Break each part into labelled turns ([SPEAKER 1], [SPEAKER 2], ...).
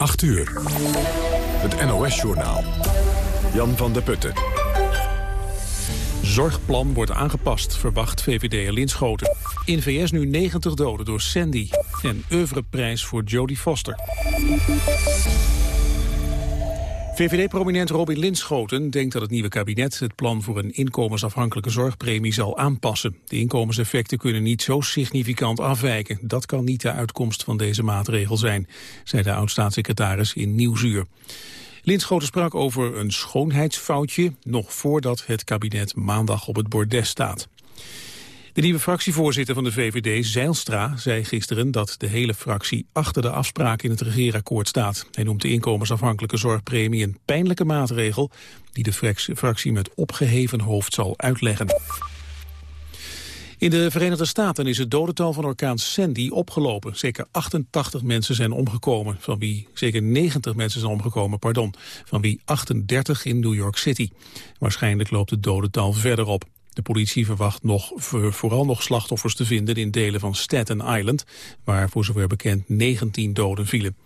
[SPEAKER 1] 8 uur. Het NOS-journaal. Jan van der Putten.
[SPEAKER 2] Zorgplan wordt aangepast, verwacht VVD Linschoten. In VS nu 90 doden door Sandy. En oeuvreprijs voor Jodie Foster. VVD-prominent Robin Linschoten denkt dat het nieuwe kabinet het plan voor een inkomensafhankelijke zorgpremie zal aanpassen. De inkomenseffecten kunnen niet zo significant afwijken. Dat kan niet de uitkomst van deze maatregel zijn, zei de oud-staatssecretaris in Nieuwsuur. Linschoten sprak over een schoonheidsfoutje nog voordat het kabinet maandag op het bordes staat. De nieuwe fractievoorzitter van de VVD, Zeilstra, zei gisteren dat de hele fractie achter de afspraak in het regeerakkoord staat. Hij noemt de inkomensafhankelijke zorgpremie een pijnlijke maatregel die de fractie met opgeheven hoofd zal uitleggen. In de Verenigde Staten is het dodental van orkaan Sandy opgelopen. Zeker 88 mensen zijn omgekomen, van wie zeker 90 mensen zijn omgekomen, pardon, van wie 38 in New York City. Waarschijnlijk loopt het dodental verder op. De politie verwacht nog, vooral nog slachtoffers te vinden in delen van Staten Island, waar voor zover bekend 19 doden vielen.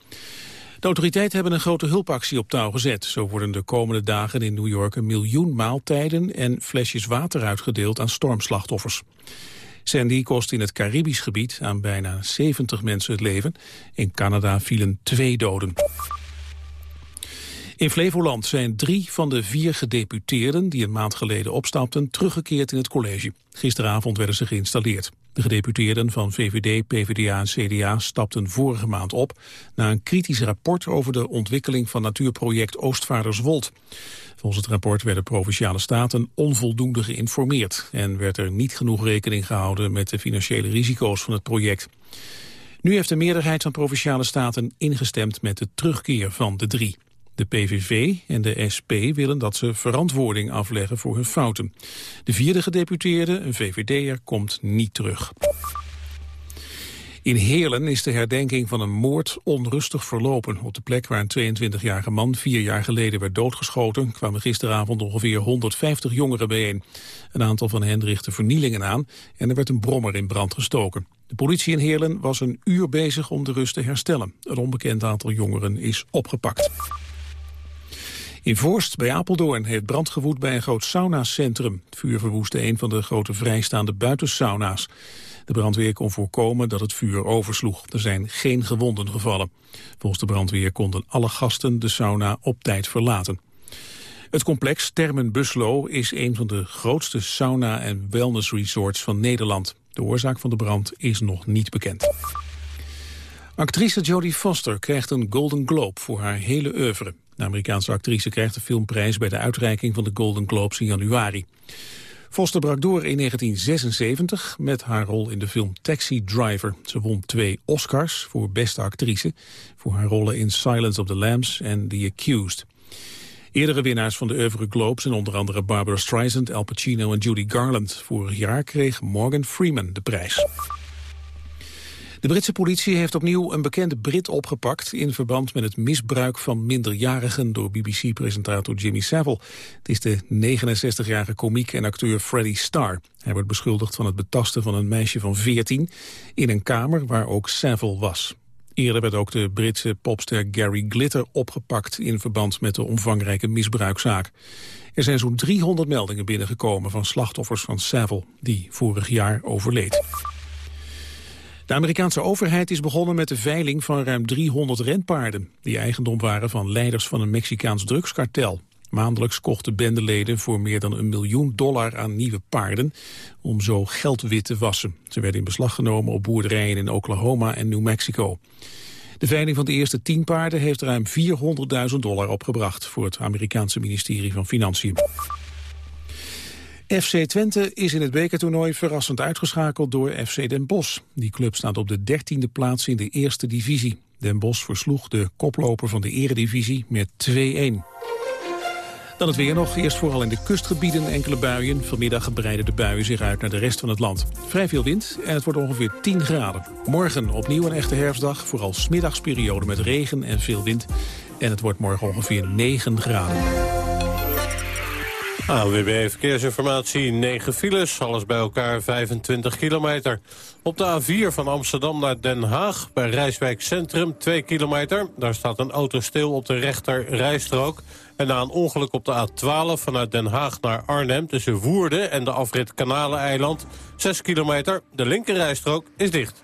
[SPEAKER 2] De autoriteiten hebben een grote hulpactie op touw gezet. Zo worden de komende dagen in New York een miljoen maaltijden en flesjes water uitgedeeld aan stormslachtoffers. Sandy kost in het Caribisch gebied aan bijna 70 mensen het leven. In Canada vielen twee doden. In Flevoland zijn drie van de vier gedeputeerden die een maand geleden opstapten teruggekeerd in het college. Gisteravond werden ze geïnstalleerd. De gedeputeerden van VVD, PvdA en CDA stapten vorige maand op na een kritisch rapport over de ontwikkeling van natuurproject Oostvaarderswold. Volgens het rapport werden provinciale staten onvoldoende geïnformeerd en werd er niet genoeg rekening gehouden met de financiële risico's van het project. Nu heeft de meerderheid van provinciale staten ingestemd met de terugkeer van de drie. De PVV en de SP willen dat ze verantwoording afleggen voor hun fouten. De vierde gedeputeerde, een VVD'er, komt niet terug. In Heerlen is de herdenking van een moord onrustig verlopen. Op de plek waar een 22-jarige man vier jaar geleden werd doodgeschoten... kwamen gisteravond ongeveer 150 jongeren bijeen. Een aantal van hen richtte vernielingen aan en er werd een brommer in brand gestoken. De politie in Heerlen was een uur bezig om de rust te herstellen. Een onbekend aantal jongeren is opgepakt. In Voorst bij Apeldoorn heeft brand gewoed bij een groot saunacentrum. Het vuur verwoestte een van de grote vrijstaande buitensauna's. De brandweer kon voorkomen dat het vuur oversloeg. Er zijn geen gewonden gevallen. Volgens de brandweer konden alle gasten de sauna op tijd verlaten. Het complex Termen Buslo is een van de grootste sauna- en wellnessresorts van Nederland. De oorzaak van de brand is nog niet bekend. Actrice Jodie Foster krijgt een Golden Globe voor haar hele oeuvre. De Amerikaanse actrice krijgt de filmprijs bij de uitreiking van de Golden Globes in januari. Foster brak door in 1976 met haar rol in de film Taxi Driver. Ze won twee Oscars voor beste actrice... voor haar rollen in Silence of the Lambs en The Accused. Eerdere winnaars van de Oeuvre Globe zijn onder andere Barbara Streisand, Al Pacino en Judy Garland. Vorig jaar kreeg Morgan Freeman de prijs. De Britse politie heeft opnieuw een bekende Brit opgepakt... in verband met het misbruik van minderjarigen door BBC-presentator Jimmy Savile. Het is de 69-jarige komiek en acteur Freddie Starr. Hij wordt beschuldigd van het betasten van een meisje van 14... in een kamer waar ook Savile was. Eerder werd ook de Britse popster Gary Glitter opgepakt... in verband met de omvangrijke misbruikzaak. Er zijn zo'n 300 meldingen binnengekomen van slachtoffers van Savile... die vorig jaar overleed. De Amerikaanse overheid is begonnen met de veiling van ruim 300 renpaarden... die eigendom waren van leiders van een Mexicaans drugskartel. Maandelijks kochten bendeleden voor meer dan een miljoen dollar aan nieuwe paarden... om zo geld wit te wassen. Ze werden in beslag genomen op boerderijen in Oklahoma en New Mexico. De veiling van de eerste tien paarden heeft ruim 400.000 dollar opgebracht... voor het Amerikaanse ministerie van Financiën. FC Twente is in het bekertoernooi verrassend uitgeschakeld door FC Den Bosch. Die club staat op de dertiende plaats in de eerste divisie. Den Bosch versloeg de koploper van de eredivisie met 2-1. Dan het weer nog. Eerst vooral in de kustgebieden enkele buien. Vanmiddag breiden de buien zich uit naar de rest van het land. Vrij veel wind en het wordt ongeveer 10 graden. Morgen opnieuw een echte herfstdag. Vooral smiddagsperiode met regen en veel wind. En het wordt morgen ongeveer 9 graden.
[SPEAKER 3] AWB Verkeersinformatie, 9 files, alles bij elkaar 25 kilometer. Op de A4 van Amsterdam naar Den Haag, bij Rijswijk Centrum, 2 kilometer. Daar staat een auto stil op de rechter rijstrook. En na een ongeluk op de A12 vanuit Den Haag naar Arnhem... tussen Woerden en de afrit Kanaleneiland, 6 kilometer. De linkerrijstrook is dicht.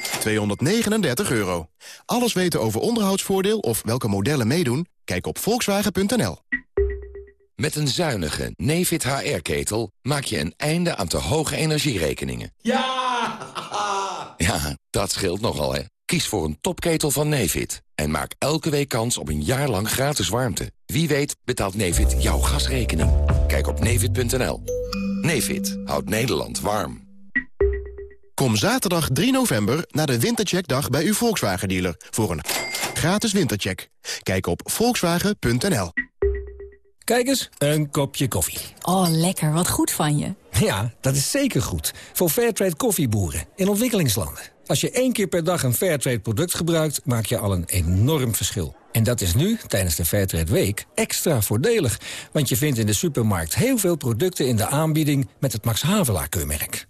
[SPEAKER 4] 239 euro. Alles weten over onderhoudsvoordeel of welke modellen meedoen? Kijk op volkswagen.nl.
[SPEAKER 5] Met een zuinige Nefit HR-ketel maak je een einde aan te hoge energierekeningen.
[SPEAKER 6] Ja!
[SPEAKER 5] Ja, dat scheelt nogal, hè. Kies voor een topketel van Nefit en maak elke week kans op een jaar lang gratis warmte. Wie weet betaalt Nefit jouw gasrekening. Kijk op nefit.nl. Nefit houdt Nederland warm.
[SPEAKER 4] Kom zaterdag 3 november naar de Wintercheckdag bij uw Volkswagen-dealer... voor een gratis wintercheck. Kijk op volkswagen.nl.
[SPEAKER 7] Kijk eens, een kopje koffie.
[SPEAKER 8] Oh, lekker. Wat goed van je.
[SPEAKER 7] Ja, dat is zeker goed. Voor Fairtrade koffieboeren in ontwikkelingslanden. Als je één keer per dag een Fairtrade product gebruikt... maak je al een enorm verschil. En dat is nu, tijdens de Fairtrade Week, extra voordelig. Want je vindt in de supermarkt heel veel producten in de aanbieding... met het Max Havelaar-keurmerk.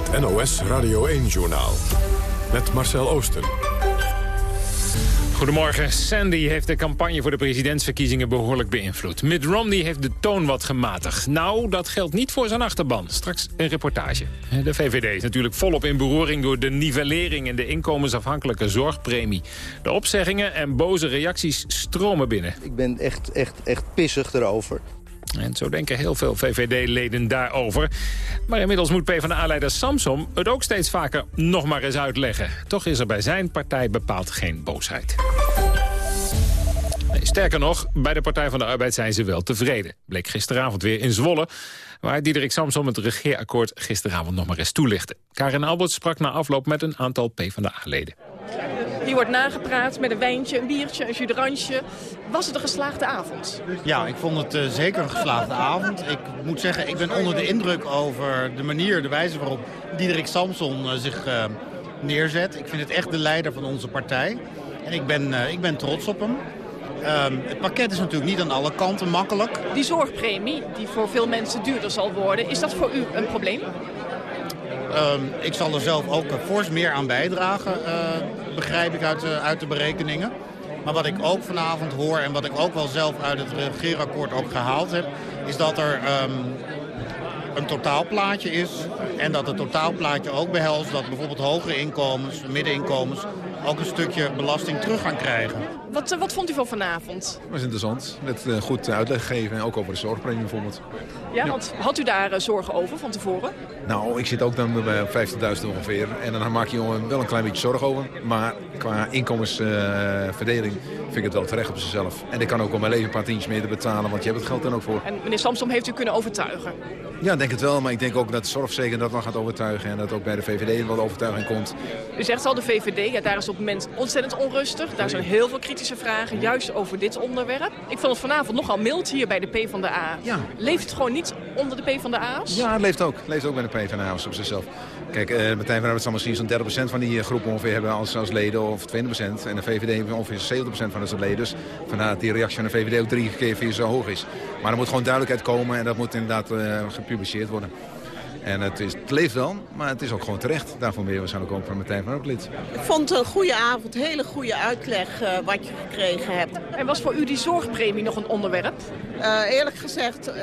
[SPEAKER 1] Het NOS Radio 1-journaal. Met Marcel Oosten.
[SPEAKER 9] Goedemorgen. Sandy heeft de campagne voor de presidentsverkiezingen behoorlijk beïnvloed. Mitt Romney heeft de toon wat gematigd. Nou, dat geldt niet voor zijn achterban. Straks een reportage. De VVD is natuurlijk volop in beroering door de nivellering... en de inkomensafhankelijke zorgpremie. De opzeggingen en boze reacties stromen binnen.
[SPEAKER 10] Ik ben echt, echt, echt pissig erover.
[SPEAKER 9] En zo denken heel veel VVD-leden daarover. Maar inmiddels moet PvdA-leider Samsom het ook steeds vaker nog maar eens uitleggen. Toch is er bij zijn partij bepaald geen boosheid. Sterker nog, bij de Partij van de Arbeid zijn ze wel tevreden. Bleek gisteravond weer in Zwolle, waar Diederik Samsom het regeerakkoord gisteravond nog maar eens toelichtte. Karin Albert sprak na afloop met een aantal PvdA-leden.
[SPEAKER 11] Hier wordt nagepraat met een wijntje, een biertje, een judransje. Was het een geslaagde avond?
[SPEAKER 12] Ja, ik vond het uh, zeker een geslaagde avond. Ik moet zeggen, ik ben onder de indruk over de manier, de wijze waarop Diederik Samson uh, zich uh, neerzet. Ik vind het echt de leider van onze partij. En ik ben, ik ben trots op hem. Um, het pakket is natuurlijk niet aan alle kanten makkelijk.
[SPEAKER 11] Die zorgpremie, die voor veel mensen duurder zal worden, is dat voor u een probleem?
[SPEAKER 12] Um, ik zal er zelf ook fors meer aan bijdragen, uh, begrijp ik uit, uh, uit de berekeningen. Maar wat ik ook vanavond hoor en wat ik ook wel zelf uit het regeerakkoord ook gehaald heb... is dat er um, een totaalplaatje is. En dat het totaalplaatje ook behelst dat bijvoorbeeld hogere inkomens, middeninkomens... ook een stukje belasting terug gaan krijgen.
[SPEAKER 11] Wat, wat vond u van vanavond?
[SPEAKER 13] Dat was interessant. Net uh, goed uitleg gegeven. En ook over de zorgpremie bijvoorbeeld.
[SPEAKER 11] Ja, want had u daar uh, zorgen over van tevoren?
[SPEAKER 13] Nou, ik zit ook dan bij 50.000 ongeveer. En dan maak je wel een klein beetje zorgen over. Maar qua inkomensverdeling vind ik het wel terecht op zichzelf. En ik kan ook om mijn leven een paar tientjes meer te betalen. Want je hebt het geld dan ook voor.
[SPEAKER 11] En meneer Samsom heeft u kunnen overtuigen?
[SPEAKER 13] Ja, ik denk het wel. Maar ik denk ook dat de dat wel gaat overtuigen. En dat ook bij de VVD wat overtuiging komt.
[SPEAKER 11] U zegt al, de VVD, ja, daar is op het moment ontzettend onrustig. Daar zijn heel veel kritische vragen, juist over dit onderwerp. Ik vond het vanavond nogal mild hier bij de PvdA.
[SPEAKER 13] Ja.
[SPEAKER 11] Leeft het gewoon niet onder de PvdA's?
[SPEAKER 13] Ja, het leeft ook. Het leeft ook bij de PvdA's op zichzelf. Kijk, uh, Partij van Arbeid zal misschien zo'n 30% van die groep ongeveer hebben als, als leden of 20%. En de VVD heeft ongeveer 70% van zijn leden. Dus vandaar dat die reactie van de VVD ook drie keer vier zo hoog is. Maar er moet gewoon duidelijkheid komen en dat moet inderdaad uh, gepubliceerd worden. En het, is, het leeft wel, maar het is ook gewoon terecht. Daarvoor ben je waarschijnlijk ook van Martijn van ook lid.
[SPEAKER 6] Ik vond het een goede avond, hele goede uitleg uh, wat je gekregen hebt.
[SPEAKER 11] En was voor u die zorgpremie nog een onderwerp?
[SPEAKER 6] Uh, eerlijk gezegd uh,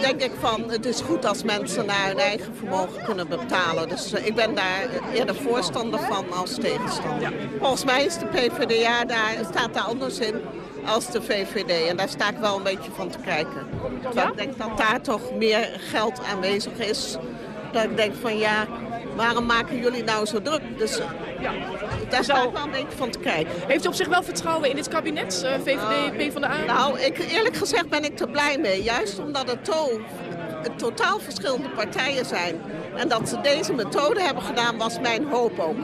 [SPEAKER 6] denk ik van het is goed als mensen naar hun eigen vermogen kunnen betalen. Dus ik ben daar eerder voorstander van als tegenstander. Ja. Volgens mij is de PvdA daar, staat daar anders in als de VVD. En daar sta ik wel een beetje van te kijken. Ja? Ik denk dat daar toch meer geld aanwezig is. Dat ik denk van ja, waarom maken jullie nou zo druk? Dus ja. daar sta ik wel een beetje van te kijken.
[SPEAKER 11] Heeft u op zich wel vertrouwen in dit kabinet, uh, VVD, uh, PvdA?
[SPEAKER 6] Nou, ik, eerlijk gezegd ben ik er blij mee. Juist omdat het to totaal verschillende partijen zijn. En dat ze deze methode hebben gedaan, was mijn hoop ook.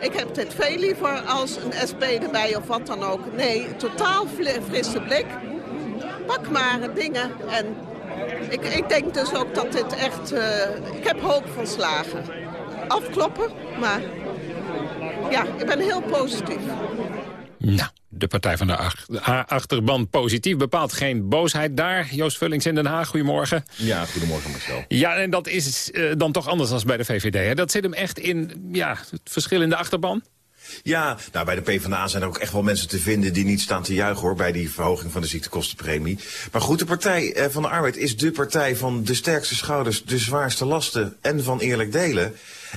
[SPEAKER 6] Ik heb dit veel liever als een SP erbij of wat dan ook. Nee, totaal frisse blik. Pak maar dingen. En ik, ik denk dus ook dat dit echt... Uh, ik heb hoop van slagen. Afkloppen, maar ja, ik ben heel positief.
[SPEAKER 9] Nou, de Partij van de Achterban positief bepaalt geen boosheid daar. Joost Vullings in Den Haag, goedemorgen.
[SPEAKER 14] Ja, goedemorgen Marcel.
[SPEAKER 9] Ja, en dat is uh, dan toch anders dan bij de VVD. Hè? Dat zit hem echt in ja, het verschil in de achterban?
[SPEAKER 14] Ja, nou, bij de PvdA zijn er ook echt wel mensen te vinden die niet staan te juichen hoor, bij die verhoging van de ziektekostenpremie. Maar goed, de Partij eh, van de Arbeid is de partij van de sterkste schouders, de zwaarste lasten en van eerlijk delen.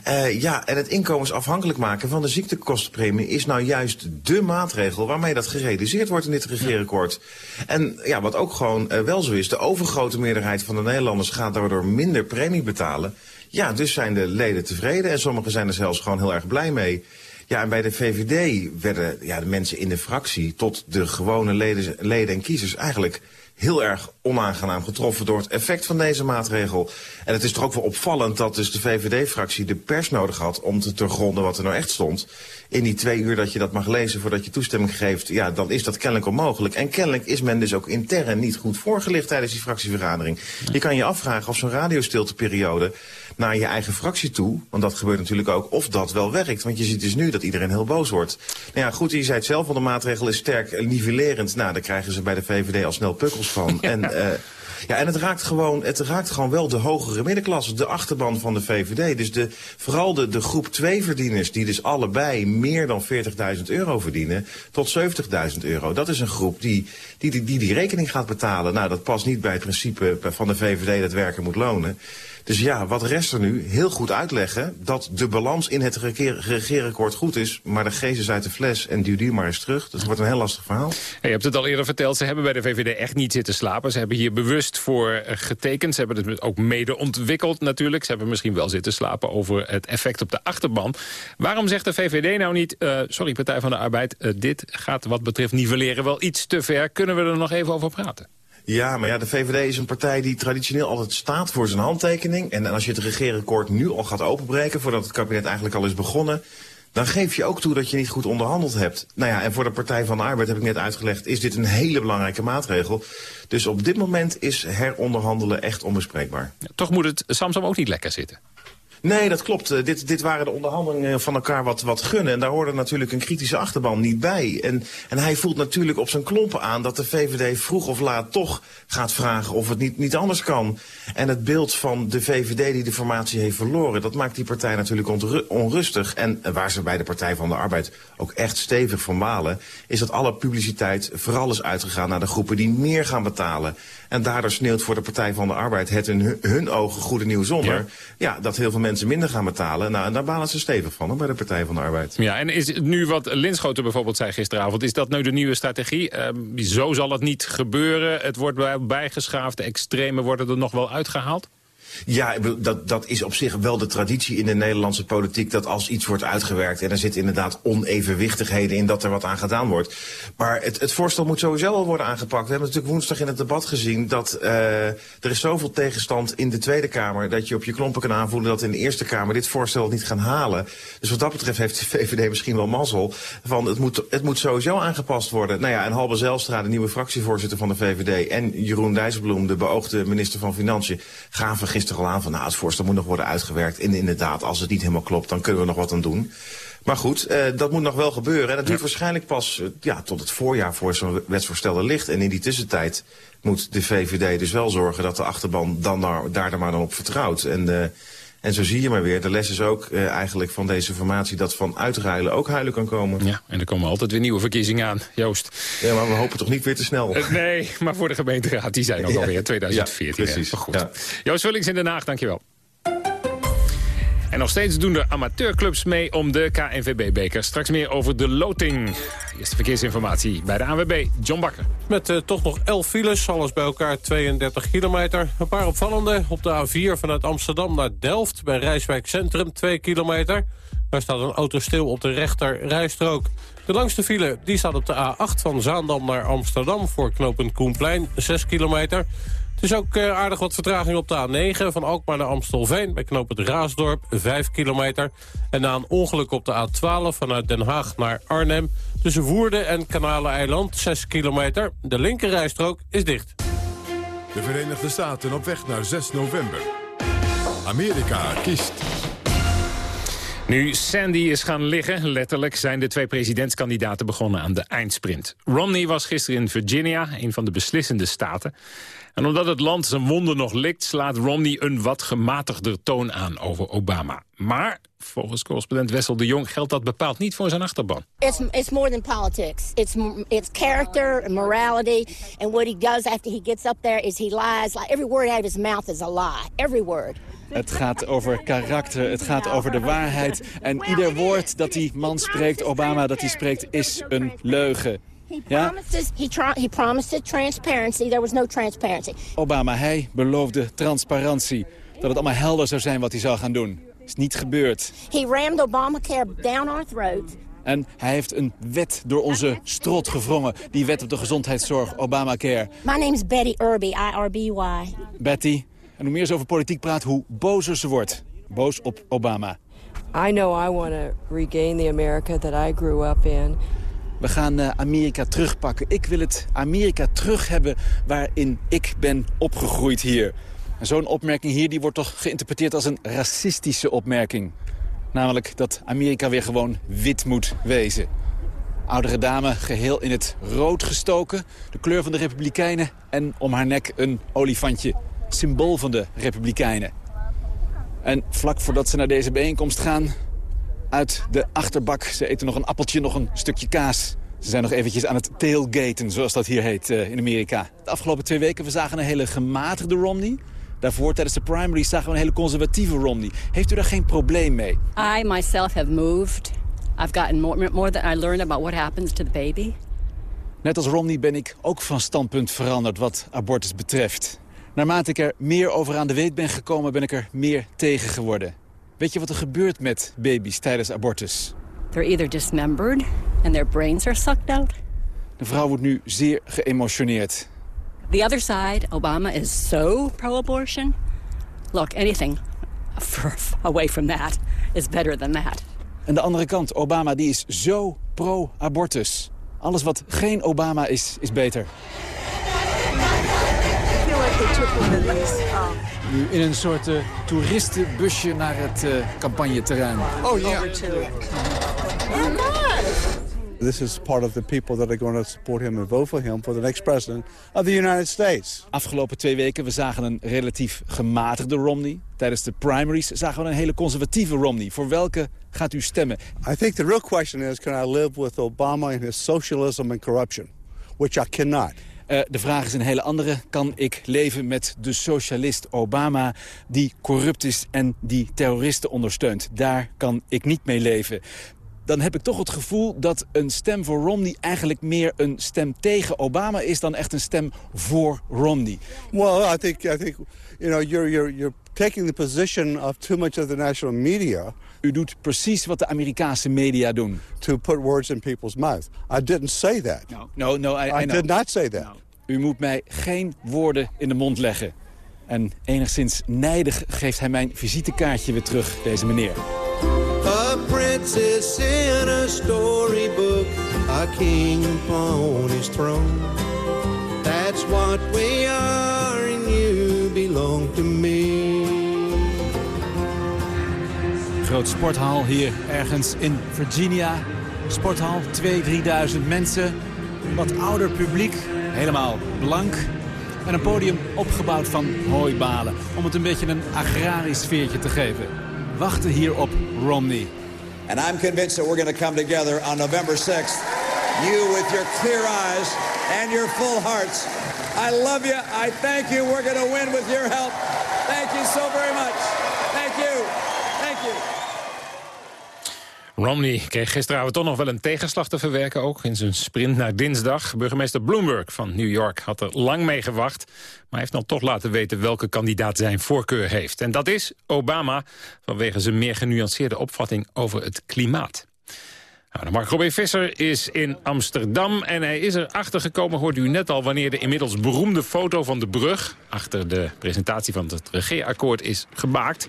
[SPEAKER 14] Uh, ja, en het inkomensafhankelijk maken van de ziektekostenpremie is nou juist de maatregel waarmee dat gerealiseerd wordt in dit regeerakkoord. En ja, wat ook gewoon uh, wel zo is, de overgrote meerderheid van de Nederlanders gaat daardoor minder premie betalen. Ja, dus zijn de leden tevreden en sommigen zijn er zelfs gewoon heel erg blij mee. Ja, en bij de VVD werden ja, de mensen in de fractie tot de gewone leden, leden en kiezers eigenlijk heel erg onaangenaam getroffen door het effect van deze maatregel. En het is toch ook wel opvallend dat dus de VVD-fractie de pers nodig had om te doorgronden wat er nou echt stond. In die twee uur dat je dat mag lezen voordat je toestemming geeft, ja, dan is dat kennelijk onmogelijk. En kennelijk is men dus ook intern niet goed voorgelicht tijdens die fractievergadering. Je kan je afvragen of zo'n radiostilteperiode naar je eigen fractie toe, want dat gebeurt natuurlijk ook, of dat wel werkt. Want je ziet dus nu dat iedereen heel boos wordt. Nou ja, goed, je zei het zelf, want de maatregel is sterk nivellerend. Nou, daar krijgen ze bij de VVD al snel pukkels van. En, uh, ja, en het raakt, gewoon, het raakt gewoon wel de hogere middenklasse, de achterban van de VVD. Dus de, vooral de, de groep 2-verdieners, die dus allebei meer dan 40.000 euro verdienen, tot 70.000 euro. Dat is een groep die die, die die die rekening gaat betalen. Nou, dat past niet bij het principe van de VVD dat werken moet lonen. Dus ja, wat rest er nu? Heel goed uitleggen dat de balans in het regeerakkoord goed is... maar de geest is uit de fles en duw die maar eens terug. Dat wordt een heel lastig verhaal.
[SPEAKER 9] je hebt het al eerder verteld, ze hebben bij de VVD echt niet zitten slapen. Ze hebben hier bewust voor eh, getekend. Ze hebben het ook mede ontwikkeld natuurlijk. Ze hebben misschien wel zitten slapen over het effect op de achterban. Waarom zegt de VVD nou niet... Uh, sorry, Partij van de Arbeid, uh, dit gaat wat betreft nivelleren wel iets te ver. Kunnen we er nog even over praten?
[SPEAKER 14] Ja, maar ja, de VVD is een partij die traditioneel altijd staat voor zijn handtekening. En als je het regeerakkoord nu al gaat openbreken, voordat het kabinet eigenlijk al is begonnen... dan geef je ook toe dat je niet goed onderhandeld hebt. Nou ja, en voor de Partij van de Arbeid, heb ik net uitgelegd, is dit een hele belangrijke maatregel. Dus op dit moment is heronderhandelen echt onbespreekbaar.
[SPEAKER 9] Ja, toch moet het Samsung ook niet lekker zitten.
[SPEAKER 14] Nee, dat klopt. Uh, dit, dit waren de onderhandelingen van elkaar wat, wat gunnen. En daar hoorde natuurlijk een kritische achterban niet bij. En, en hij voelt natuurlijk op zijn klompen aan dat de VVD vroeg of laat toch gaat vragen of het niet, niet anders kan. En het beeld van de VVD die de formatie heeft verloren, dat maakt die partij natuurlijk onrustig. En waar ze bij de Partij van de Arbeid ook echt stevig van malen, is dat alle publiciteit vooral is uitgegaan naar de groepen die meer gaan betalen. En daardoor sneeuwt voor de Partij van de Arbeid het in hun, ogen goede nieuws onder. Ja. ja. dat heel veel mensen minder gaan betalen. Nou, en daar balen ze stevig van, hoor, bij de Partij van de Arbeid.
[SPEAKER 9] Ja, en is het nu wat Linschoten bijvoorbeeld zei gisteravond... is dat nu de nieuwe strategie? Uh, zo zal het niet gebeuren. Het wordt bijgeschaafd. De extreme worden er nog wel uitgehaald?
[SPEAKER 14] Ja, dat, dat is op zich wel de traditie in de Nederlandse politiek... dat als iets wordt uitgewerkt en er zitten inderdaad onevenwichtigheden in... dat er wat aan gedaan wordt. Maar het, het voorstel moet sowieso wel worden aangepakt. We hebben natuurlijk woensdag in het debat gezien... dat uh, er is zoveel tegenstand in de Tweede Kamer... dat je op je klompen kan aanvoelen dat in de Eerste Kamer... dit voorstel niet gaan halen. Dus wat dat betreft heeft de VVD misschien wel mazzel. Van het, moet, het moet sowieso aangepast worden. Nou ja, en Halbe Zelstra, de nieuwe fractievoorzitter van de VVD... en Jeroen Dijsselbloem, de beoogde minister van Financiën... gaven gisteren gisteren al aan van... nou, het voorstel moet nog worden uitgewerkt. En inderdaad, als het niet helemaal klopt, dan kunnen we nog wat aan doen. Maar goed, uh, dat moet nog wel gebeuren. En dat duurt waarschijnlijk pas uh, ja, tot het voorjaar voor zo'n wetsvoorstel er ligt. En in die tussentijd moet de VVD dus wel zorgen dat de achterban dan daar, daar maar dan op vertrouwt. En, uh, en zo zie je maar weer. De les is ook eigenlijk van deze formatie dat van uitruilen ook huilen kan komen.
[SPEAKER 9] Ja, en er komen altijd weer nieuwe verkiezingen aan, Joost.
[SPEAKER 14] Ja, maar we hopen toch niet weer te snel.
[SPEAKER 9] nee, maar voor de gemeenteraad, die zijn ook alweer 2014.
[SPEAKER 14] Ja, precies.
[SPEAKER 9] Goed. Joost Vullings in Den Haag, dankjewel. En nog steeds doen de amateurclubs mee om de KNVB-beker. Straks meer over de loting. Eerste verkeersinformatie bij de ANWB, John Bakker.
[SPEAKER 3] Met uh, toch nog 11 files, alles bij elkaar 32 kilometer. Een paar opvallende op de A4 vanuit Amsterdam naar Delft... bij Rijswijk Centrum, 2 kilometer. Daar staat een auto stil op de rechter rijstrook. De langste file die staat op de A8 van Zaandam naar Amsterdam... voor knooppunt Koenplein, 6 kilometer... Het is ook uh, aardig wat vertraging op de A9 van Alkmaar naar Amstelveen... bij knoop het Raasdorp, 5 kilometer. En na een ongeluk op de A12 vanuit Den Haag naar Arnhem... tussen Woerden en Kanaleneiland, 6 kilometer. De linkerrijstrook is dicht.
[SPEAKER 1] De Verenigde Staten op weg naar 6 november. Amerika kiest.
[SPEAKER 9] Nu Sandy is gaan liggen, letterlijk zijn de twee presidentskandidaten begonnen aan de eindsprint. Romney was gisteren in Virginia, een van de beslissende staten. En omdat het land zijn wonden nog likt... slaat Romney een wat gematigder toon aan over Obama. Maar volgens correspondent Wessel de Jong geldt dat bepaald niet voor zijn achterban.
[SPEAKER 15] It's, it's more than politics. It's, it's character and morality. And what he does after he gets up there is he lies. Like every word out of his mouth is a lie. Every word.
[SPEAKER 16] Het gaat over karakter, het gaat over de waarheid. En ieder woord dat die man spreekt, Obama, dat hij spreekt, is een leugen.
[SPEAKER 15] Ja? He, he promised transparency. There was no transparency.
[SPEAKER 16] Obama, hij beloofde transparantie. Dat het allemaal helder zou zijn wat hij zou gaan doen. Is niet gebeurd.
[SPEAKER 15] He rammed Obamacare down our throat.
[SPEAKER 16] En hij heeft een wet door onze strot gevrongen. Die wet op de gezondheidszorg, Obamacare.
[SPEAKER 15] My name is Betty Irby, I-R-B-Y.
[SPEAKER 16] Betty. En hoe meer ze over politiek praat, hoe bozer ze wordt. Boos op Obama.
[SPEAKER 17] I know I want to regain the America that I grew up in.
[SPEAKER 16] We gaan uh, Amerika terugpakken. Ik wil het Amerika terug hebben waarin ik ben opgegroeid hier. En zo'n opmerking hier die wordt toch geïnterpreteerd als een racistische opmerking. Namelijk dat Amerika weer gewoon wit moet wezen. Oudere dame geheel in het rood gestoken. De kleur van de Republikeinen. En om haar nek een olifantje. Symbool van de Republikeinen. En vlak voordat ze naar deze bijeenkomst gaan... uit de achterbak, ze eten nog een appeltje, nog een stukje kaas. Ze zijn nog eventjes aan het tailgaten, zoals dat hier heet uh, in Amerika. De afgelopen twee weken we zagen een hele gematigde Romney. Daarvoor tijdens de primaries zagen we een hele conservatieve Romney. Heeft u daar geen probleem mee?
[SPEAKER 18] I myself have moved. I've gotten more, more than I learned about what happens to the baby.
[SPEAKER 16] Net als Romney ben ik ook van standpunt veranderd wat abortus betreft. Naarmate ik er meer over aan de weet ben gekomen, ben ik er meer tegen geworden. Weet je wat er gebeurt met baby's tijdens abortus?
[SPEAKER 18] They're either dismembered and their brains are sucked out.
[SPEAKER 16] De vrouw wordt nu zeer geëmotioneerd.
[SPEAKER 18] The other side, Obama is so pro-abortion. Look, anything away from that is better than that.
[SPEAKER 16] En de andere kant, Obama die is zo pro-abortus. Alles wat geen Obama is, is beter. Nu in een soort uh, toeristenbusje naar het uh, campagneterrein.
[SPEAKER 19] Oh ja. This is part of the people that are going to support him and vote for him for the next president of the United States.
[SPEAKER 16] Afgelopen twee weken we zagen een relatief gematigde Romney. Tijdens de primaries zagen we een hele conservatieve Romney. Voor welke gaat u stemmen?
[SPEAKER 19] I think the real question is can I live with Obama and his socialism and corruption, which I cannot.
[SPEAKER 16] Uh, de vraag is een hele andere. Kan ik leven met de socialist Obama die corrupt is en die terroristen ondersteunt? Daar kan ik niet mee leven dan heb ik toch het gevoel dat een stem voor Romney eigenlijk meer een stem tegen Obama is dan echt een stem voor Romney.
[SPEAKER 19] Well, I think I think you know you're you're you're taking the position of too much of the national media.
[SPEAKER 16] U doet precies wat de Amerikaanse media doen.
[SPEAKER 19] To put words in people's mouth. I didn't say that.
[SPEAKER 16] No, no, no I,
[SPEAKER 19] I, I did not say that. No.
[SPEAKER 16] U moet mij geen woorden in de mond leggen. En enigszins nijdig geeft hij mijn visitekaartje weer terug, deze meneer. A princess in a storybook, a king upon his throne. That's what we are and you belong to me. Grote sporthal hier ergens in Virginia. Sporthal, 2.000, 3.000 mensen. Wat ouder publiek, helemaal blank. En een podium opgebouwd van hooibalen. Om het een beetje een agrarisch sfeertje te geven. Wachten hier op Romney.
[SPEAKER 20] And I'm convinced that we're going to come together on November 6th. You with your clear eyes and your full hearts. I love you. I thank you. We're going to win with your help. Thank you so very much. Thank you. Thank you.
[SPEAKER 9] Romney kreeg gisteravond toch nog wel een tegenslag te verwerken... ook in zijn sprint naar dinsdag. Burgemeester Bloomberg van New York had er lang mee gewacht... maar heeft dan toch laten weten welke kandidaat zijn voorkeur heeft. En dat is Obama, vanwege zijn meer genuanceerde opvatting over het klimaat. Nou, Mark Robin Visser is in Amsterdam en hij is erachter gekomen, hoorde u net al, wanneer de inmiddels beroemde foto van de brug achter de presentatie van het regeerakkoord is gemaakt.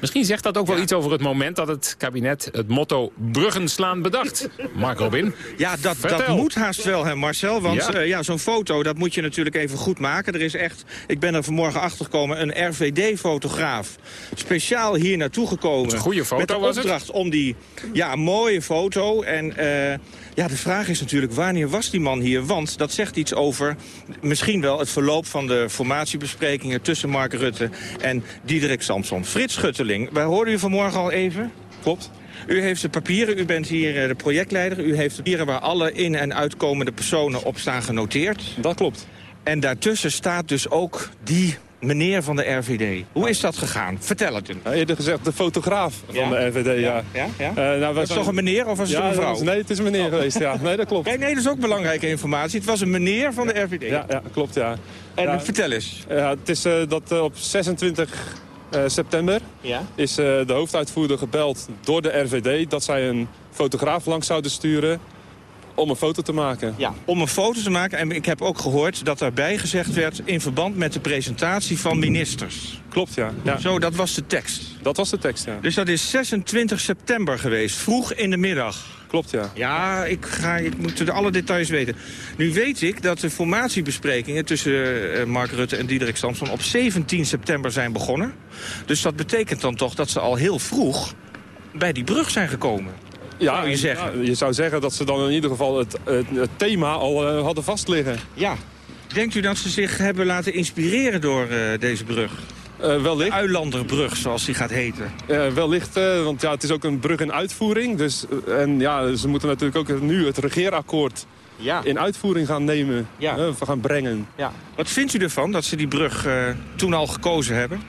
[SPEAKER 9] Misschien zegt dat ook wel iets over het moment dat het kabinet het motto bruggen slaan bedacht. Mark Robin,
[SPEAKER 21] Ja, dat, dat moet haast wel, hè Marcel. Want
[SPEAKER 9] Ja.
[SPEAKER 21] ja, ja, zo'n foto, dat moet je natuurlijk even goed maken. Er is echt, ik ben er vanmorgen achter gekomen, een RVD-fotograaf. Speciaal hier naartoe gekomen.
[SPEAKER 9] Een goede foto
[SPEAKER 21] Met de
[SPEAKER 9] was het?
[SPEAKER 21] opdracht om die, ja, mooie foto. En eh, ja, de vraag is natuurlijk, wanneer was die man hier? Want dat zegt iets over misschien wel het verloop van de formatiebesprekingen... tussen Mark Rutte en Diederik Samson. Frits Schutteling, wij hoorden u vanmorgen al even. Klopt. U heeft de papieren, u bent hier eh, de projectleider. U heeft de papieren waar alle in- en uitkomende personen op staan genoteerd. Dat klopt. En daartussen staat dus ook die meneer van de RVD. Hoe is dat gegaan? Vertel het u.
[SPEAKER 22] Eerder gezegd de fotograaf van de RVD, ja.
[SPEAKER 21] Ja, ja?
[SPEAKER 22] Eh, nou,
[SPEAKER 21] was het
[SPEAKER 22] zijn-
[SPEAKER 21] toch een meneer of was het een
[SPEAKER 22] is- nee, het is een meneer geweest, ja. Nee, dat klopt.
[SPEAKER 21] Kijk, nee, dat is ook belangrijke informatie. Het was een meneer van de RVD.
[SPEAKER 22] Ja, ja klopt, ja.
[SPEAKER 21] En vertel eens.
[SPEAKER 22] Ja, het is eh, dat eh, op 26 eh, september
[SPEAKER 21] Ja?
[SPEAKER 22] is de hoofduitvoerder gebeld door de RVD... dat zij een fotograaf langs zouden sturen om een foto te maken.
[SPEAKER 21] Ja, om een foto te maken. En ik heb ook gehoord dat daarbij gezegd werd... in verband met de presentatie van ministers.
[SPEAKER 22] Klopt, ja. ja.
[SPEAKER 21] Zo, dat was de tekst.
[SPEAKER 22] Dat was de tekst, ja.
[SPEAKER 21] Dus dat is 26 september geweest, vroeg in de middag.
[SPEAKER 22] Klopt, ja.
[SPEAKER 21] Ja, ik, ga, ik moet alle details weten. Nu weet ik dat de formatiebesprekingen tussen eh, Mark Rutte en Diederik Samson... op 17 september zijn begonnen. Dus dat betekent dan toch dat ze al heel vroeg bij die brug zijn gekomen.
[SPEAKER 22] Ja,
[SPEAKER 21] je
[SPEAKER 22] ja, je zou zeggen dat ze dan in ieder geval het, het, het thema al eh, hadden vastliggen.
[SPEAKER 21] Ja. Denkt u dat ze zich hebben laten inspireren door eh, deze brug?
[SPEAKER 22] Eh, wellicht.
[SPEAKER 21] De Uilanderbrug, zoals die gaat heten.
[SPEAKER 22] Wellicht, want ja, het is ook een brug in uitvoering. Dus, en ja, ze moeten natuurlijk ook nu het regeerakkoord
[SPEAKER 21] Ja.
[SPEAKER 22] in uitvoering gaan nemen.
[SPEAKER 21] Ja.
[SPEAKER 22] gaan brengen.
[SPEAKER 21] Ja. Wat vindt u ervan dat ze die brug toen al gekozen hebben?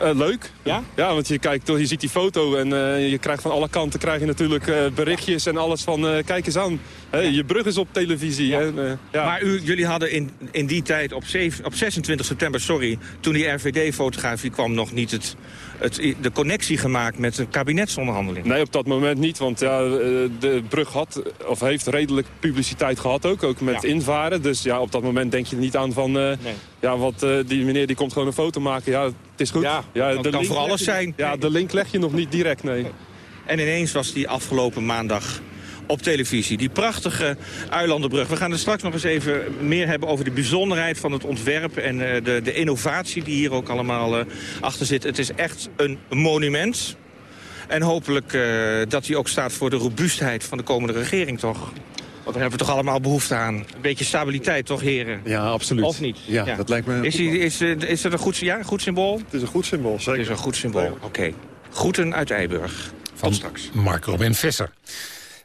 [SPEAKER 22] Eh, leuk.
[SPEAKER 21] Ja?
[SPEAKER 22] Ja, want je kijkt, je ziet die foto en eh, je krijgt van alle kanten krijg je natuurlijk eh, berichtjes en alles van kijk eens aan. Hè, Je brug is op televisie. hè, ja.
[SPEAKER 21] Maar u, jullie hadden in, in die tijd, op, op 26 september, sorry... toen die RVD-fotografie kwam, nog niet het, het, de connectie gemaakt met een kabinetsonderhandeling.
[SPEAKER 22] Nee, op dat moment niet, want ja, de brug had, of heeft redelijk publiciteit gehad ook, ook met invaren. Dus ja, op dat moment denk je er niet aan van, eh, ja, wat, eh, die meneer die komt gewoon een foto maken. Ja, het is goed.
[SPEAKER 21] Ja, dat kan voor alles
[SPEAKER 22] je-
[SPEAKER 21] zijn.
[SPEAKER 22] Ja, de link leg je nog niet direct, nee.
[SPEAKER 21] En ineens was die afgelopen maandag op televisie. Die prachtige Uilanderbrug. We gaan er straks nog eens even meer hebben over de bijzonderheid van het ontwerp... en eh, de, de innovatie die hier ook allemaal eh, achter zit. Het is echt een monument. En hopelijk dat hij ook staat voor de robuustheid van de komende regering, toch? Want daar hebben we toch allemaal behoefte aan. Een beetje stabiliteit, toch, heren?
[SPEAKER 13] Ja, absoluut.
[SPEAKER 21] Of niet?
[SPEAKER 13] Ja, dat lijkt me...
[SPEAKER 21] Is, die, is, eh, is dat een goed, ja, een goed symbool?
[SPEAKER 13] Het is een goed symbool, zeker.
[SPEAKER 21] Het is een goed symbool, oké. Groeten uit Eiburg. Tot straks.
[SPEAKER 9] Mark Robin Visser.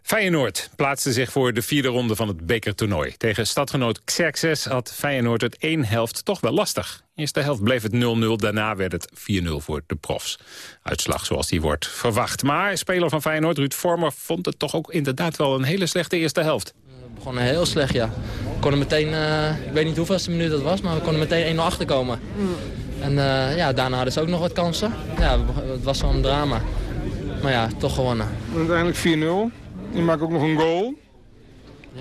[SPEAKER 9] Feyenoord plaatste zich voor de vierde ronde van het bekertoernooi. Tegen stadgenoot Xerxes had Feyenoord het één helft toch wel lastig. Eerste helft bleef het 0-0, daarna werd het 4-0 voor de profs. Uitslag zoals die wordt verwacht. Maar speler van Feyenoord, Ruud Vormer, vond het toch ook inderdaad wel een hele slechte eerste helft.
[SPEAKER 23] begonnen heel slecht, ja. We konden meteen, eh, ik weet niet hoeveelste minuut dat was, maar we konden meteen 1-0 achterkomen. En eh, ja, daarna hadden ze ook nog wat kansen. Ja, het was wel een drama. Maar ja, toch gewonnen.
[SPEAKER 24] Uiteindelijk 4-0. Je maakt ook nog een goal.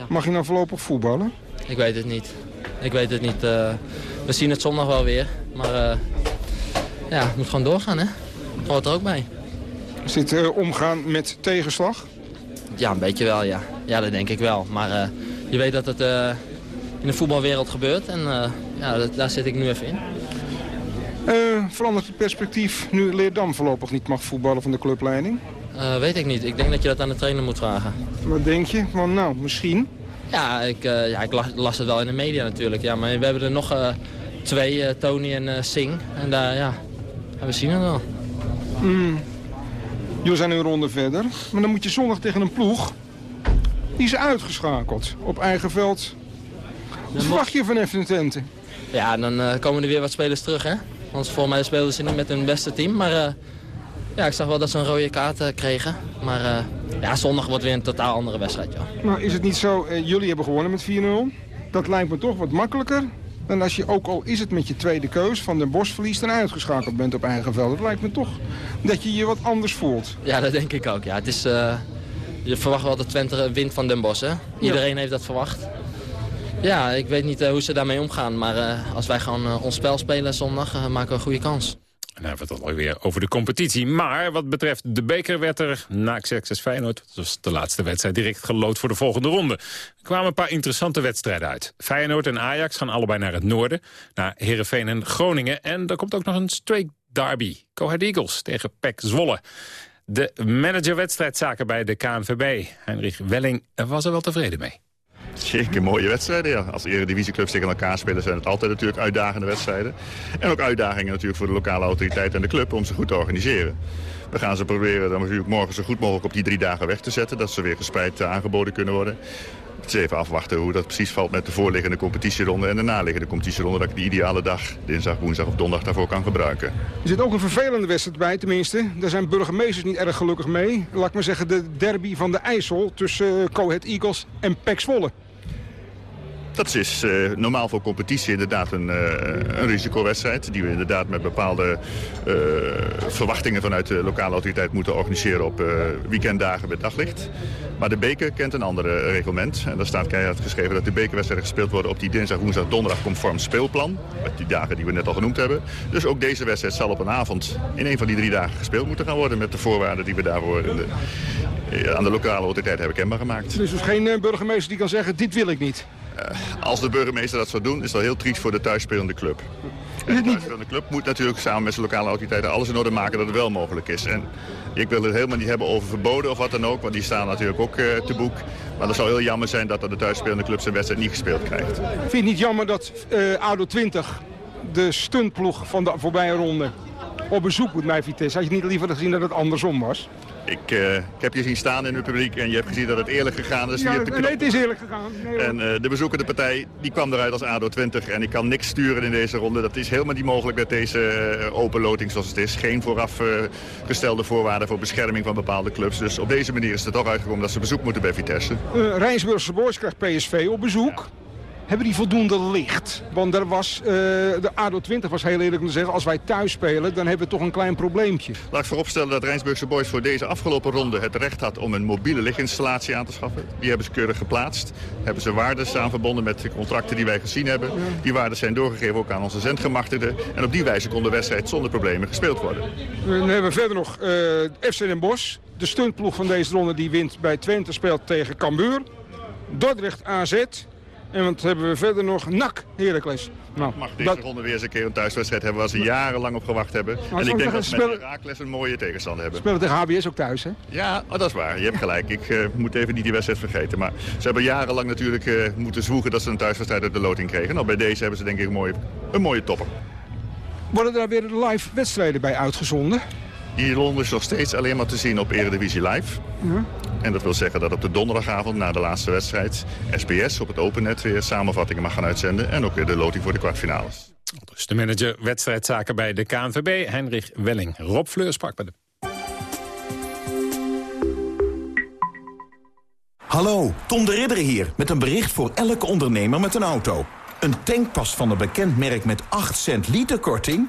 [SPEAKER 24] Mag je nou voorlopig voetballen?
[SPEAKER 23] Ik weet het niet. Ik weet het niet. eh, we zien het zondag wel weer. Maar eh, ja, het moet gewoon doorgaan, hè. Hoort er ook bij.
[SPEAKER 24] Is dit eh, omgaan met tegenslag?
[SPEAKER 23] Ja, een beetje wel, ja. Ja, dat denk ik wel. Maar je weet dat het in de voetbalwereld gebeurt. En ja, dat- daar zit ik nu even in.
[SPEAKER 24] Verandert het perspectief nu Leerdam voorlopig niet mag voetballen van de clubleiding?
[SPEAKER 23] Uh, weet ik niet. Ik denk dat je dat aan de trainer moet vragen.
[SPEAKER 24] Wat denk je? Want nou, misschien?
[SPEAKER 23] Ja, ik, uh, ja, ik las, las, het wel in de media natuurlijk. Ja, maar we hebben er nog twee, Tony en Singh. En daar, ja, we zien het wel.
[SPEAKER 24] Mm. Jullie zijn een ronde verder. Maar dan moet je zondag tegen een ploeg. Die is uitgeschakeld op eigen veld. Wat verwacht je van FC Twente?
[SPEAKER 23] Ja, dan komen er weer wat spelers terug, hè. Want volgens mij spelen ze niet met hun beste team. Maar ja, ik zag wel dat ze een rode kaart uh, kregen. Maar ja, zondag wordt weer een totaal andere wedstrijd, ja.
[SPEAKER 24] Maar is het niet zo, jullie hebben gewonnen met 4-0. Dat lijkt me toch wat makkelijker dan als je, ook al is het met je tweede keus, van de Bos verliest en uitgeschakeld bent op eigen veld. Het lijkt me toch dat je je wat anders voelt.
[SPEAKER 23] Ja, dat denk ik ook. Ja, het is, je verwacht wel dat Twente wint van Den Bosch, hè? Iedereen heeft dat verwacht. Ja, ik weet niet hoe ze daarmee omgaan. Maar als wij gewoon ons spel spelen zondag, maken we een goede kans.
[SPEAKER 9] En dan hebben het alweer over de competitie. Maar wat betreft de beker werd er na Xerxes Feyenoord... dat was de laatste wedstrijd direct gelood voor de volgende ronde. Er kwamen een paar interessante wedstrijden uit. Feyenoord en Ajax gaan allebei naar het noorden. Naar Heerenveen en Groningen. En er komt ook nog een straight derby. Go Eagles tegen PEC Zwolle. De manager wedstrijdzaken bij de KNVB, Heinrich Welling, was er wel tevreden mee.
[SPEAKER 25] Zeker mooie wedstrijden, ja. Als eredivisieclubs tegen elkaar spelen zijn het altijd natuurlijk uitdagende wedstrijden. En ook uitdagingen natuurlijk voor de lokale autoriteit en de club om ze goed te organiseren. We gaan ze proberen dan natuurlijk morgen zo goed mogelijk op die drie dagen weg te zetten. Dat ze weer gespreid eh, aangeboden kunnen worden. Het is even afwachten hoe dat precies valt met de voorliggende competitieronde en de naliggende competitieronde. Dat ik de ideale dag, dinsdag, woensdag of donderdag, daarvoor kan gebruiken.
[SPEAKER 24] Er zit ook een vervelende wedstrijd bij, tenminste. Daar zijn burgemeesters niet erg gelukkig mee. Laat ik maar zeggen de derby van de IJssel tussen Cohet Eagles en Pek Zwolle.
[SPEAKER 25] Dat is uh, normaal voor competitie inderdaad een, uh, een risicowedstrijd. Die we inderdaad met bepaalde uh, verwachtingen vanuit de lokale autoriteit moeten organiseren op weekenddagen met daglicht. Maar de beker kent een ander reglement. En daar staat keihard geschreven dat de bekerwedstrijden gespeeld worden op die dinsdag, woensdag, donderdag conform speelplan. Met die dagen die we net al genoemd hebben. Dus ook deze wedstrijd zal op een avond in een van die drie dagen gespeeld moeten gaan worden. Met de voorwaarden die we daarvoor de, aan de lokale autoriteit hebben kenbaar gemaakt.
[SPEAKER 24] Er is dus geen burgemeester die kan zeggen dit wil ik niet?
[SPEAKER 25] Uh, als de burgemeester dat zou doen, is dat heel triest voor de thuisspelende club. En de thuisspelende club moet natuurlijk samen met zijn lokale autoriteiten alles in orde maken dat het wel mogelijk is. En ik wil het helemaal niet hebben over verboden of wat dan ook, want die staan natuurlijk ook uh, te boek. Maar het zou heel jammer zijn dat de thuisspelende club zijn wedstrijd niet gespeeld krijgt.
[SPEAKER 24] Vind je het niet jammer dat uh, ADO 20, de stuntploeg van de voorbije ronde, op bezoek moet bij Vitesse? Had je niet liever gezien dat het andersom was?
[SPEAKER 25] Ik, uh, ik, heb je zien staan in het publiek en je hebt gezien dat het eerlijk gegaan is.
[SPEAKER 24] Ja, nee, het is eerlijk gegaan. Nee,
[SPEAKER 25] en uh, de bezoekende partij die kwam eruit als ADO 20 en ik kan niks sturen in deze ronde. Dat is helemaal niet mogelijk met deze uh, open loting zoals het is. Geen vooraf gestelde voorwaarden voor bescherming van bepaalde clubs. Dus op deze manier is het toch uitgekomen dat ze bezoek moeten bij Vitesse.
[SPEAKER 24] Rijnsburgse Boys krijgt PSV op bezoek hebben die voldoende licht? Want er was, uh, de ADO 20 was heel eerlijk om te zeggen... als wij thuis spelen, dan hebben we toch een klein probleempje.
[SPEAKER 25] Laat ik vooropstellen dat Rijnsburgse Boys voor deze afgelopen ronde... het recht had om een mobiele lichtinstallatie aan te schaffen. Die hebben ze keurig geplaatst. Hebben ze waarden aan verbonden met de contracten die wij gezien hebben. Die waarden zijn doorgegeven ook aan onze zendgemachtigden. En op die wijze kon de wedstrijd zonder problemen gespeeld worden.
[SPEAKER 24] Dan hebben we verder nog uh, FC Den Bosch. De stuntploeg van deze ronde die wint bij Twente speelt tegen Cambuur. Dordrecht AZ. En wat hebben we verder nog? NAC Heracles.
[SPEAKER 25] Nou, Mag deze dat... ronde weer eens een keer een thuiswedstrijd hebben waar ze jarenlang op gewacht hebben. en ik denk dat ze met Heracles een mooie tegenstander hebben.
[SPEAKER 24] Spelen tegen HBS ook thuis, hè?
[SPEAKER 25] Ja, oh, dat is waar. Je hebt gelijk. Ik uh, moet even niet die wedstrijd vergeten. Maar ze hebben jarenlang natuurlijk uh, moeten zwoegen dat ze een thuiswedstrijd uit de loting kregen. Nou, bij deze hebben ze denk ik een mooie, een mooie topper.
[SPEAKER 24] Worden er weer live wedstrijden bij uitgezonden?
[SPEAKER 25] Die ronde is nog steeds alleen maar te zien op Eredivisie Live. Ja. En dat wil zeggen dat op de donderdagavond na de laatste wedstrijd... SBS op het Opennet weer samenvattingen mag gaan uitzenden... en ook weer de loting voor de kwartfinales.
[SPEAKER 9] Dus de manager wedstrijdzaken bij de KNVB, Heinrich Welling. Rob Fleur sprak bij de...
[SPEAKER 26] Hallo, Tom de Ridder hier met een bericht voor elke ondernemer met een auto. Een tankpas van een bekend merk met 8 cent liter korting...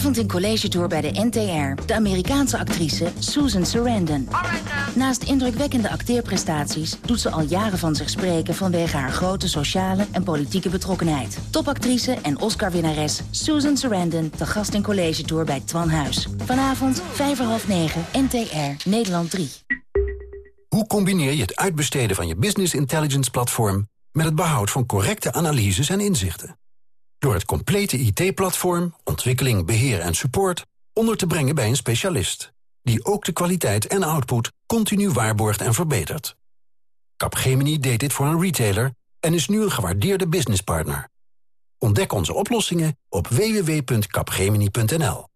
[SPEAKER 27] Vanavond in College Tour bij de NTR. De Amerikaanse actrice Susan Sarandon. Naast indrukwekkende acteerprestaties doet ze al jaren van zich spreken... vanwege haar grote sociale en politieke betrokkenheid. Topactrice en Oscar-winnares Susan Sarandon... te gast in College Tour bij Twan Huis. Vanavond, vijf voor half negen, NTR, Nederland 3.
[SPEAKER 28] Hoe combineer je het uitbesteden van je business intelligence platform... met het behoud van correcte analyses en inzichten? Door het complete IT-platform, ontwikkeling, beheer en support... onder te brengen bij een specialist... die ook de kwaliteit en output continu waarborgt en verbetert. Capgemini deed dit voor een retailer en is nu een gewaardeerde businesspartner. Ontdek onze oplossingen op www.capgemini.nl.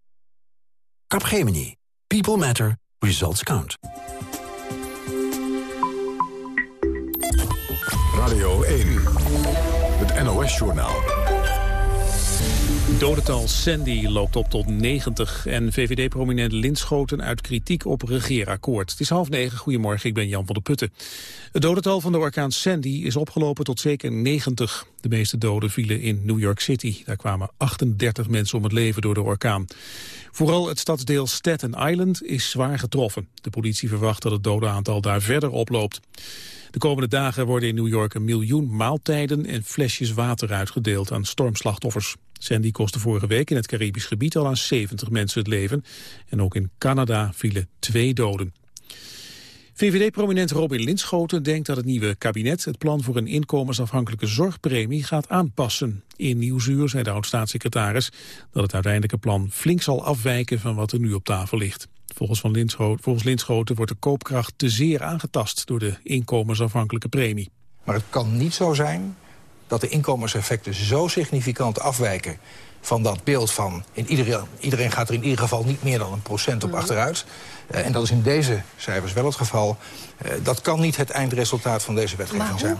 [SPEAKER 28] Capgemini. People matter. Results count.
[SPEAKER 1] Radio 1. Het NOS-journaal.
[SPEAKER 2] Dodental Sandy loopt op tot 90 en VVD-prominent Linschoten uit kritiek op regeerakkoord. Het is half negen, goedemorgen, ik ben Jan van der Putten. Het dodental van de orkaan Sandy is opgelopen tot zeker 90. De meeste doden vielen in New York City. Daar kwamen 38 mensen om het leven door de orkaan. Vooral het stadsdeel Staten Island is zwaar getroffen. De politie verwacht dat het dodenaantal daar verder oploopt. De komende dagen worden in New York een miljoen maaltijden en flesjes water uitgedeeld aan stormslachtoffers. Sandy kostte vorige week in het Caribisch gebied al aan 70 mensen het leven. En ook in Canada vielen twee doden. VVD-prominent Robin Linschoten denkt dat het nieuwe kabinet het plan voor een inkomensafhankelijke zorgpremie gaat aanpassen. In Nieuwsuur zei de oud-staatssecretaris dat het uiteindelijke plan flink zal afwijken van wat er nu op tafel ligt. Volgens, van Linschoten, volgens Linschoten wordt de koopkracht te zeer aangetast door de inkomensafhankelijke premie.
[SPEAKER 29] Maar het kan niet zo zijn dat de inkomenseffecten zo significant afwijken van dat beeld van in iedereen, iedereen gaat er in ieder geval niet meer dan een procent op mhm. achteruit. Uh, en dat is in deze cijfers wel het geval. Uh, dat kan niet het eindresultaat van deze wetgeving zijn.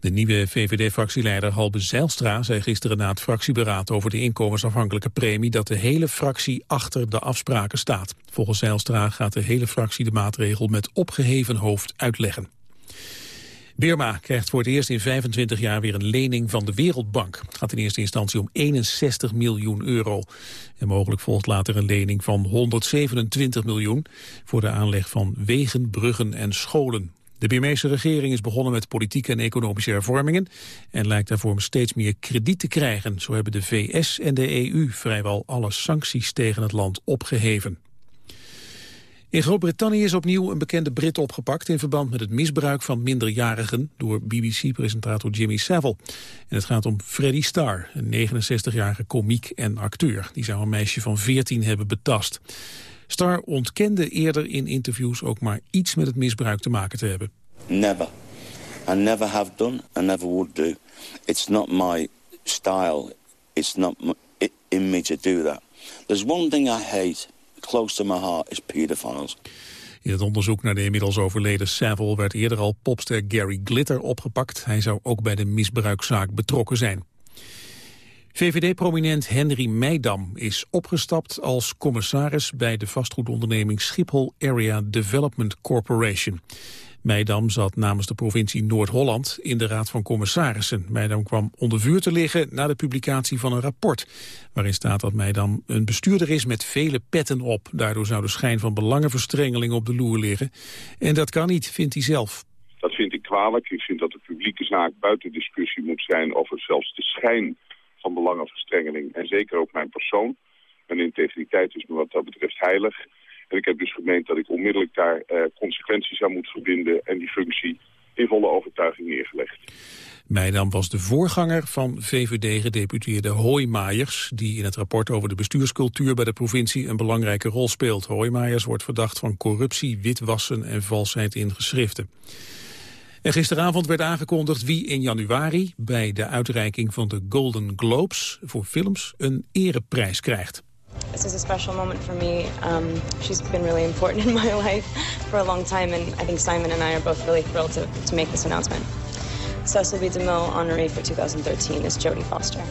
[SPEAKER 2] De nieuwe VVD-fractieleider Halbe Zijlstra zei gisteren na het fractieberaad over de inkomensafhankelijke premie dat de hele fractie achter de afspraken staat. Volgens Zijlstra gaat de hele fractie de maatregel met opgeheven hoofd uitleggen. Birma krijgt voor het eerst in 25 jaar weer een lening van de Wereldbank. Het gaat in eerste instantie om 61 miljoen euro. En mogelijk volgt later een lening van 127 miljoen... voor de aanleg van wegen, bruggen en scholen. De Birmeese regering is begonnen met politieke en economische hervormingen... en lijkt daarvoor steeds meer krediet te krijgen. Zo hebben de VS en de EU vrijwel alle sancties tegen het land opgeheven. In Groot-Brittannië is opnieuw een bekende Brit opgepakt... in verband met het misbruik van minderjarigen... door BBC-presentator Jimmy Savile. En het gaat om Freddie Starr, een 69-jarige komiek en acteur. Die zou een meisje van 14 hebben betast. Starr ontkende eerder in interviews ook maar iets met het misbruik te maken te hebben.
[SPEAKER 30] Never. I never have done, I never would do. It's not my style. It's not in me to do that. There's one thing I hate close to my heart is pedophiles.
[SPEAKER 2] In het onderzoek naar de inmiddels overleden Savile werd eerder al popster Gary Glitter opgepakt. Hij zou ook bij de misbruikzaak betrokken zijn. VVD-prominent Henry Meidam is opgestapt als commissaris bij de vastgoedonderneming Schiphol Area Development Corporation. Meidam zat namens de provincie Noord-Holland in de Raad van Commissarissen. Meidam kwam onder vuur te liggen na de publicatie van een rapport... waarin staat dat Meidam een bestuurder is met vele petten op. Daardoor zou de schijn van belangenverstrengeling op de loer liggen. En dat kan niet, vindt hij zelf.
[SPEAKER 20] Dat vind ik kwalijk. Ik vind dat de publieke zaak buiten discussie moet zijn... over zelfs de schijn van belangenverstrengeling. En zeker ook mijn persoon. Mijn integriteit is me wat dat betreft heilig... Ik heb dus gemeend dat ik onmiddellijk daar uh, consequenties aan moet verbinden... en die functie in volle overtuiging neergelegd.
[SPEAKER 2] Meidam was de voorganger van VVD-gedeputeerde Hoijmaijers... die in het rapport over de bestuurscultuur bij de provincie een belangrijke rol speelt. Hoijmaijers wordt verdacht van corruptie, witwassen en valsheid in geschriften. En gisteravond werd aangekondigd wie in januari bij de uitreiking van de Golden Globes voor films een ereprijs krijgt.
[SPEAKER 25] This is a special moment for me. Um, she's been really important in my life for a long time, and I think Simon and I are both really thrilled to, to make this announcement. Cecil B. DeMille honoree for 2013 is Jodie Foster.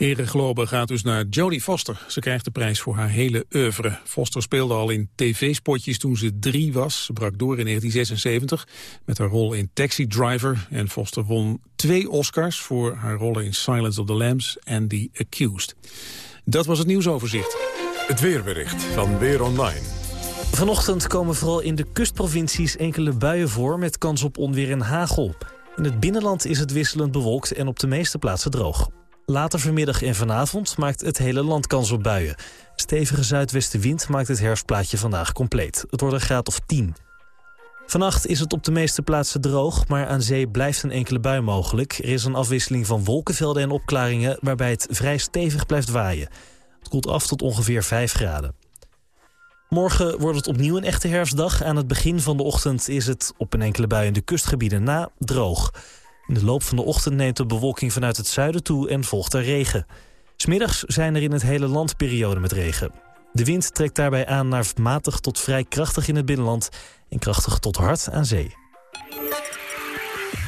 [SPEAKER 2] Globe gaat dus naar Jodie Foster. Ze krijgt de prijs voor haar hele oeuvre. Foster speelde al in tv-spotjes toen ze drie was. Ze brak door in 1976 met haar rol in Taxi Driver. En Foster won twee Oscars voor haar rollen in Silence of the Lambs en The Accused. Dat was het nieuwsoverzicht.
[SPEAKER 1] Het weerbericht van Weer Online.
[SPEAKER 28] Vanochtend komen vooral in de kustprovincies enkele buien voor... met kans op onweer en hagel. In het binnenland is het wisselend bewolkt en op de meeste plaatsen droog. Later vanmiddag en vanavond maakt het hele land kans op buien. Stevige zuidwestenwind maakt het herfstplaatje vandaag compleet. Het wordt een graad of 10. Vannacht is het op de meeste plaatsen droog, maar aan zee blijft een enkele bui mogelijk. Er is een afwisseling van wolkenvelden en opklaringen... waarbij het vrij stevig blijft waaien. Het koelt af tot ongeveer 5 graden. Morgen wordt het opnieuw een echte herfstdag. Aan het begin van de ochtend is het op een enkele bui in de kustgebieden na droog. In de loop van de ochtend neemt de bewolking vanuit het zuiden toe en volgt er regen. Smiddags zijn er in het hele land perioden met regen. De wind trekt daarbij aan naar matig tot vrij krachtig in het binnenland... en krachtig tot hard aan zee.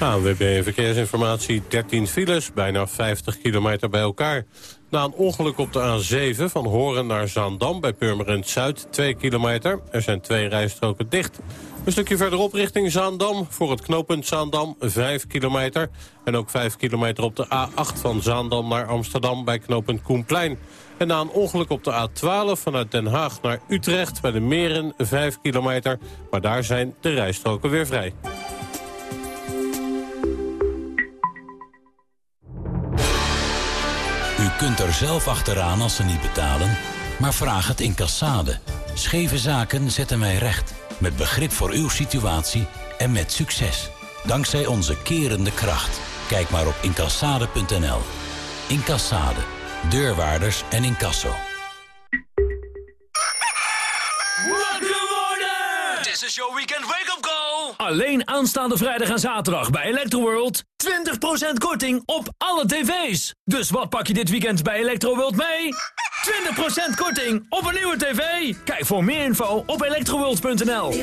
[SPEAKER 3] ANWB Verkeersinformatie, 13 files, bijna 50 kilometer bij elkaar. Na een ongeluk op de A7 van Horen naar Zaandam bij Purmerend Zuid, 2 kilometer. Er zijn twee rijstroken dicht. Een stukje verderop richting Zaandam, voor het knooppunt Zaandam, 5 kilometer. En ook 5 kilometer op de A8 van Zaandam naar Amsterdam bij knooppunt Koenplein. En na een ongeluk op de A12 vanuit Den Haag naar Utrecht bij de Meren, 5 kilometer. Maar daar zijn de rijstroken weer vrij.
[SPEAKER 31] U kunt er zelf achteraan als ze niet betalen, maar vraag het in Cassade. Scheve zaken zetten wij recht. Met begrip voor uw situatie en met succes. Dankzij onze kerende kracht. Kijk maar op incassade.nl. Incassade. Deurwaarders en incasso.
[SPEAKER 32] Wakker worden! This is your weekend wake-up call! Alleen aanstaande vrijdag en zaterdag bij Electroworld. 20% korting op alle tv's. Dus wat pak je dit weekend bij Electroworld mee? 20% korting op een nieuwe tv. Kijk voor meer info op electroworld.nl.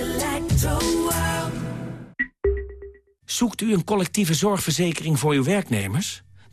[SPEAKER 33] Zoekt u een collectieve zorgverzekering voor uw werknemers?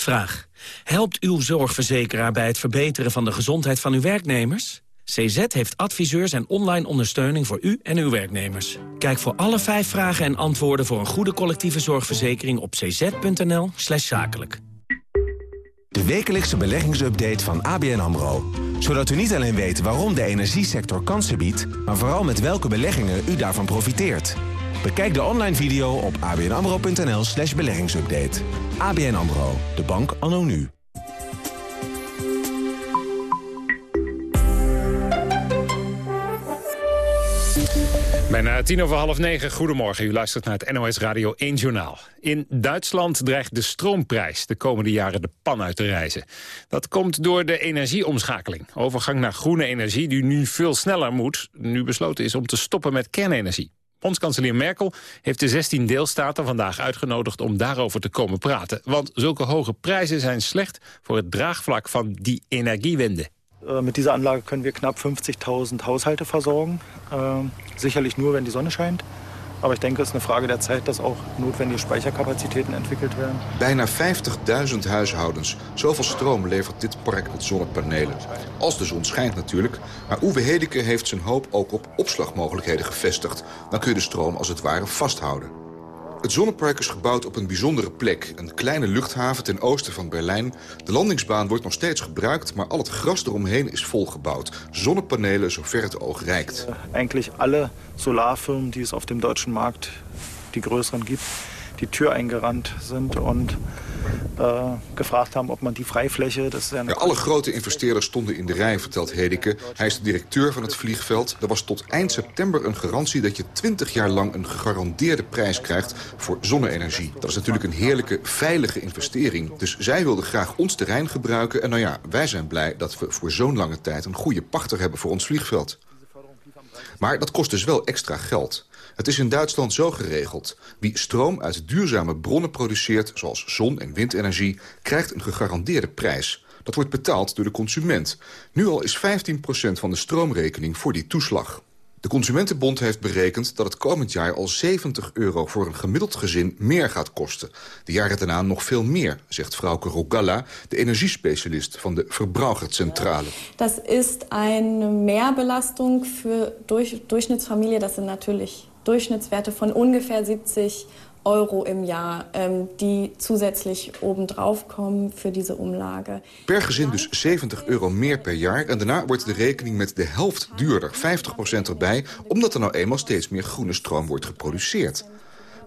[SPEAKER 33] Vraag. Helpt uw zorgverzekeraar bij het verbeteren van de gezondheid van uw werknemers? CZ heeft adviseurs en online ondersteuning voor u en uw werknemers. Kijk voor alle vijf vragen en antwoorden voor een goede collectieve zorgverzekering op cz.nl slash zakelijk.
[SPEAKER 14] De wekelijkse beleggingsupdate van ABN AMRO. Zodat u niet alleen weet waarom de energiesector kansen biedt... maar vooral met welke beleggingen u daarvan profiteert. Bekijk de online video op abnamro.nl slash beleggingsupdate. ABN AMRO, de bank anno nu.
[SPEAKER 9] Bijna tien over half negen, goedemorgen. U luistert naar het NOS Radio 1 Journaal. In Duitsland dreigt de stroomprijs de komende jaren de pan uit te reizen. Dat komt door de energieomschakeling. Overgang naar groene energie die nu veel sneller moet... nu besloten is om te stoppen met kernenergie. Bondskanselier Merkel heeft de 16 deelstaten vandaag uitgenodigd om daarover te komen praten. Want zulke hoge prijzen zijn slecht voor het draagvlak van die energiewende.
[SPEAKER 34] Äh, mit dieser Anlage können wir knapp 50.000 Haushalte versorgen. Äh, sicherlich nur, wenn die Sonne scheint.
[SPEAKER 35] Aber ich denke, es ist eine Frage der Zeit, dass auch notwendige Speicherkapazitäten entwickelt werden.
[SPEAKER 36] Bijna 50.000 huishoudens. Zoveel stroom levert dit park met zonnepanelen. Als de zon schijnt natuurlijk. Maar Uwe Hedeke heeft zijn hoop ook op opslagmogelijkheden gevestigd. Dan kun je de stroom als het ware vasthouden. Het zonnepark is gebouwd op een bijzondere plek. Een kleine luchthaven ten oosten van Berlijn. De landingsbaan wordt nog steeds gebruikt, maar al het gras eromheen is volgebouwd. Zonnepanelen zover het oog reikt.
[SPEAKER 35] Eigentlich alle Solarfirmen, die es auf dem deutschen Markt, die größeren gibt, die Tür eingerannt sind und äh, gevraagd of man die vrijfläche...
[SPEAKER 36] Ja, alle grote investeerders stonden in de rij, vertelt Hedeke. Hij is de directeur van het vliegveld. Er was tot eind september een garantie dat je 20 jaar lang... een gegarandeerde prijs krijgt voor zonne-energie. Dat is natuurlijk een heerlijke, veilige investering. Dus zij wilden graag ons terrein gebruiken. En nou ja, wij zijn blij dat we voor zo'n lange tijd... een goede pachter hebben voor ons vliegveld. Maar dat kost dus wel extra geld. Het is in Duitsland zo geregeld. Wie stroom uit duurzame bronnen produceert, zoals zon- en windenergie... krijgt een gegarandeerde prijs. Dat wordt betaald door de consument. Nu al is 15% van de stroomrekening voor die toeslag. De Consumentenbond heeft berekend dat het komend jaar al 70 euro voor een gemiddeld gezin meer gaat kosten. De jaren daarna nog veel meer, zegt vrouwke Rogalla, de energiespecialist van de Verbraucherzentrale.
[SPEAKER 37] Dat is een meerbelasting voor Durchschnittsfamilie. Dat zijn natuurlijk Durchschnittswerte von ungefähr 70 Euro im Jahr, ähm, die zusätzlich obendrauf kommen für diese Umlage.
[SPEAKER 36] Per gezin dus 70 euro meer per jaar. En daarna wordt de rekening met de helft duurder, 50% erbij... omdat er nou eenmaal steeds meer groene stroom wordt geproduceerd.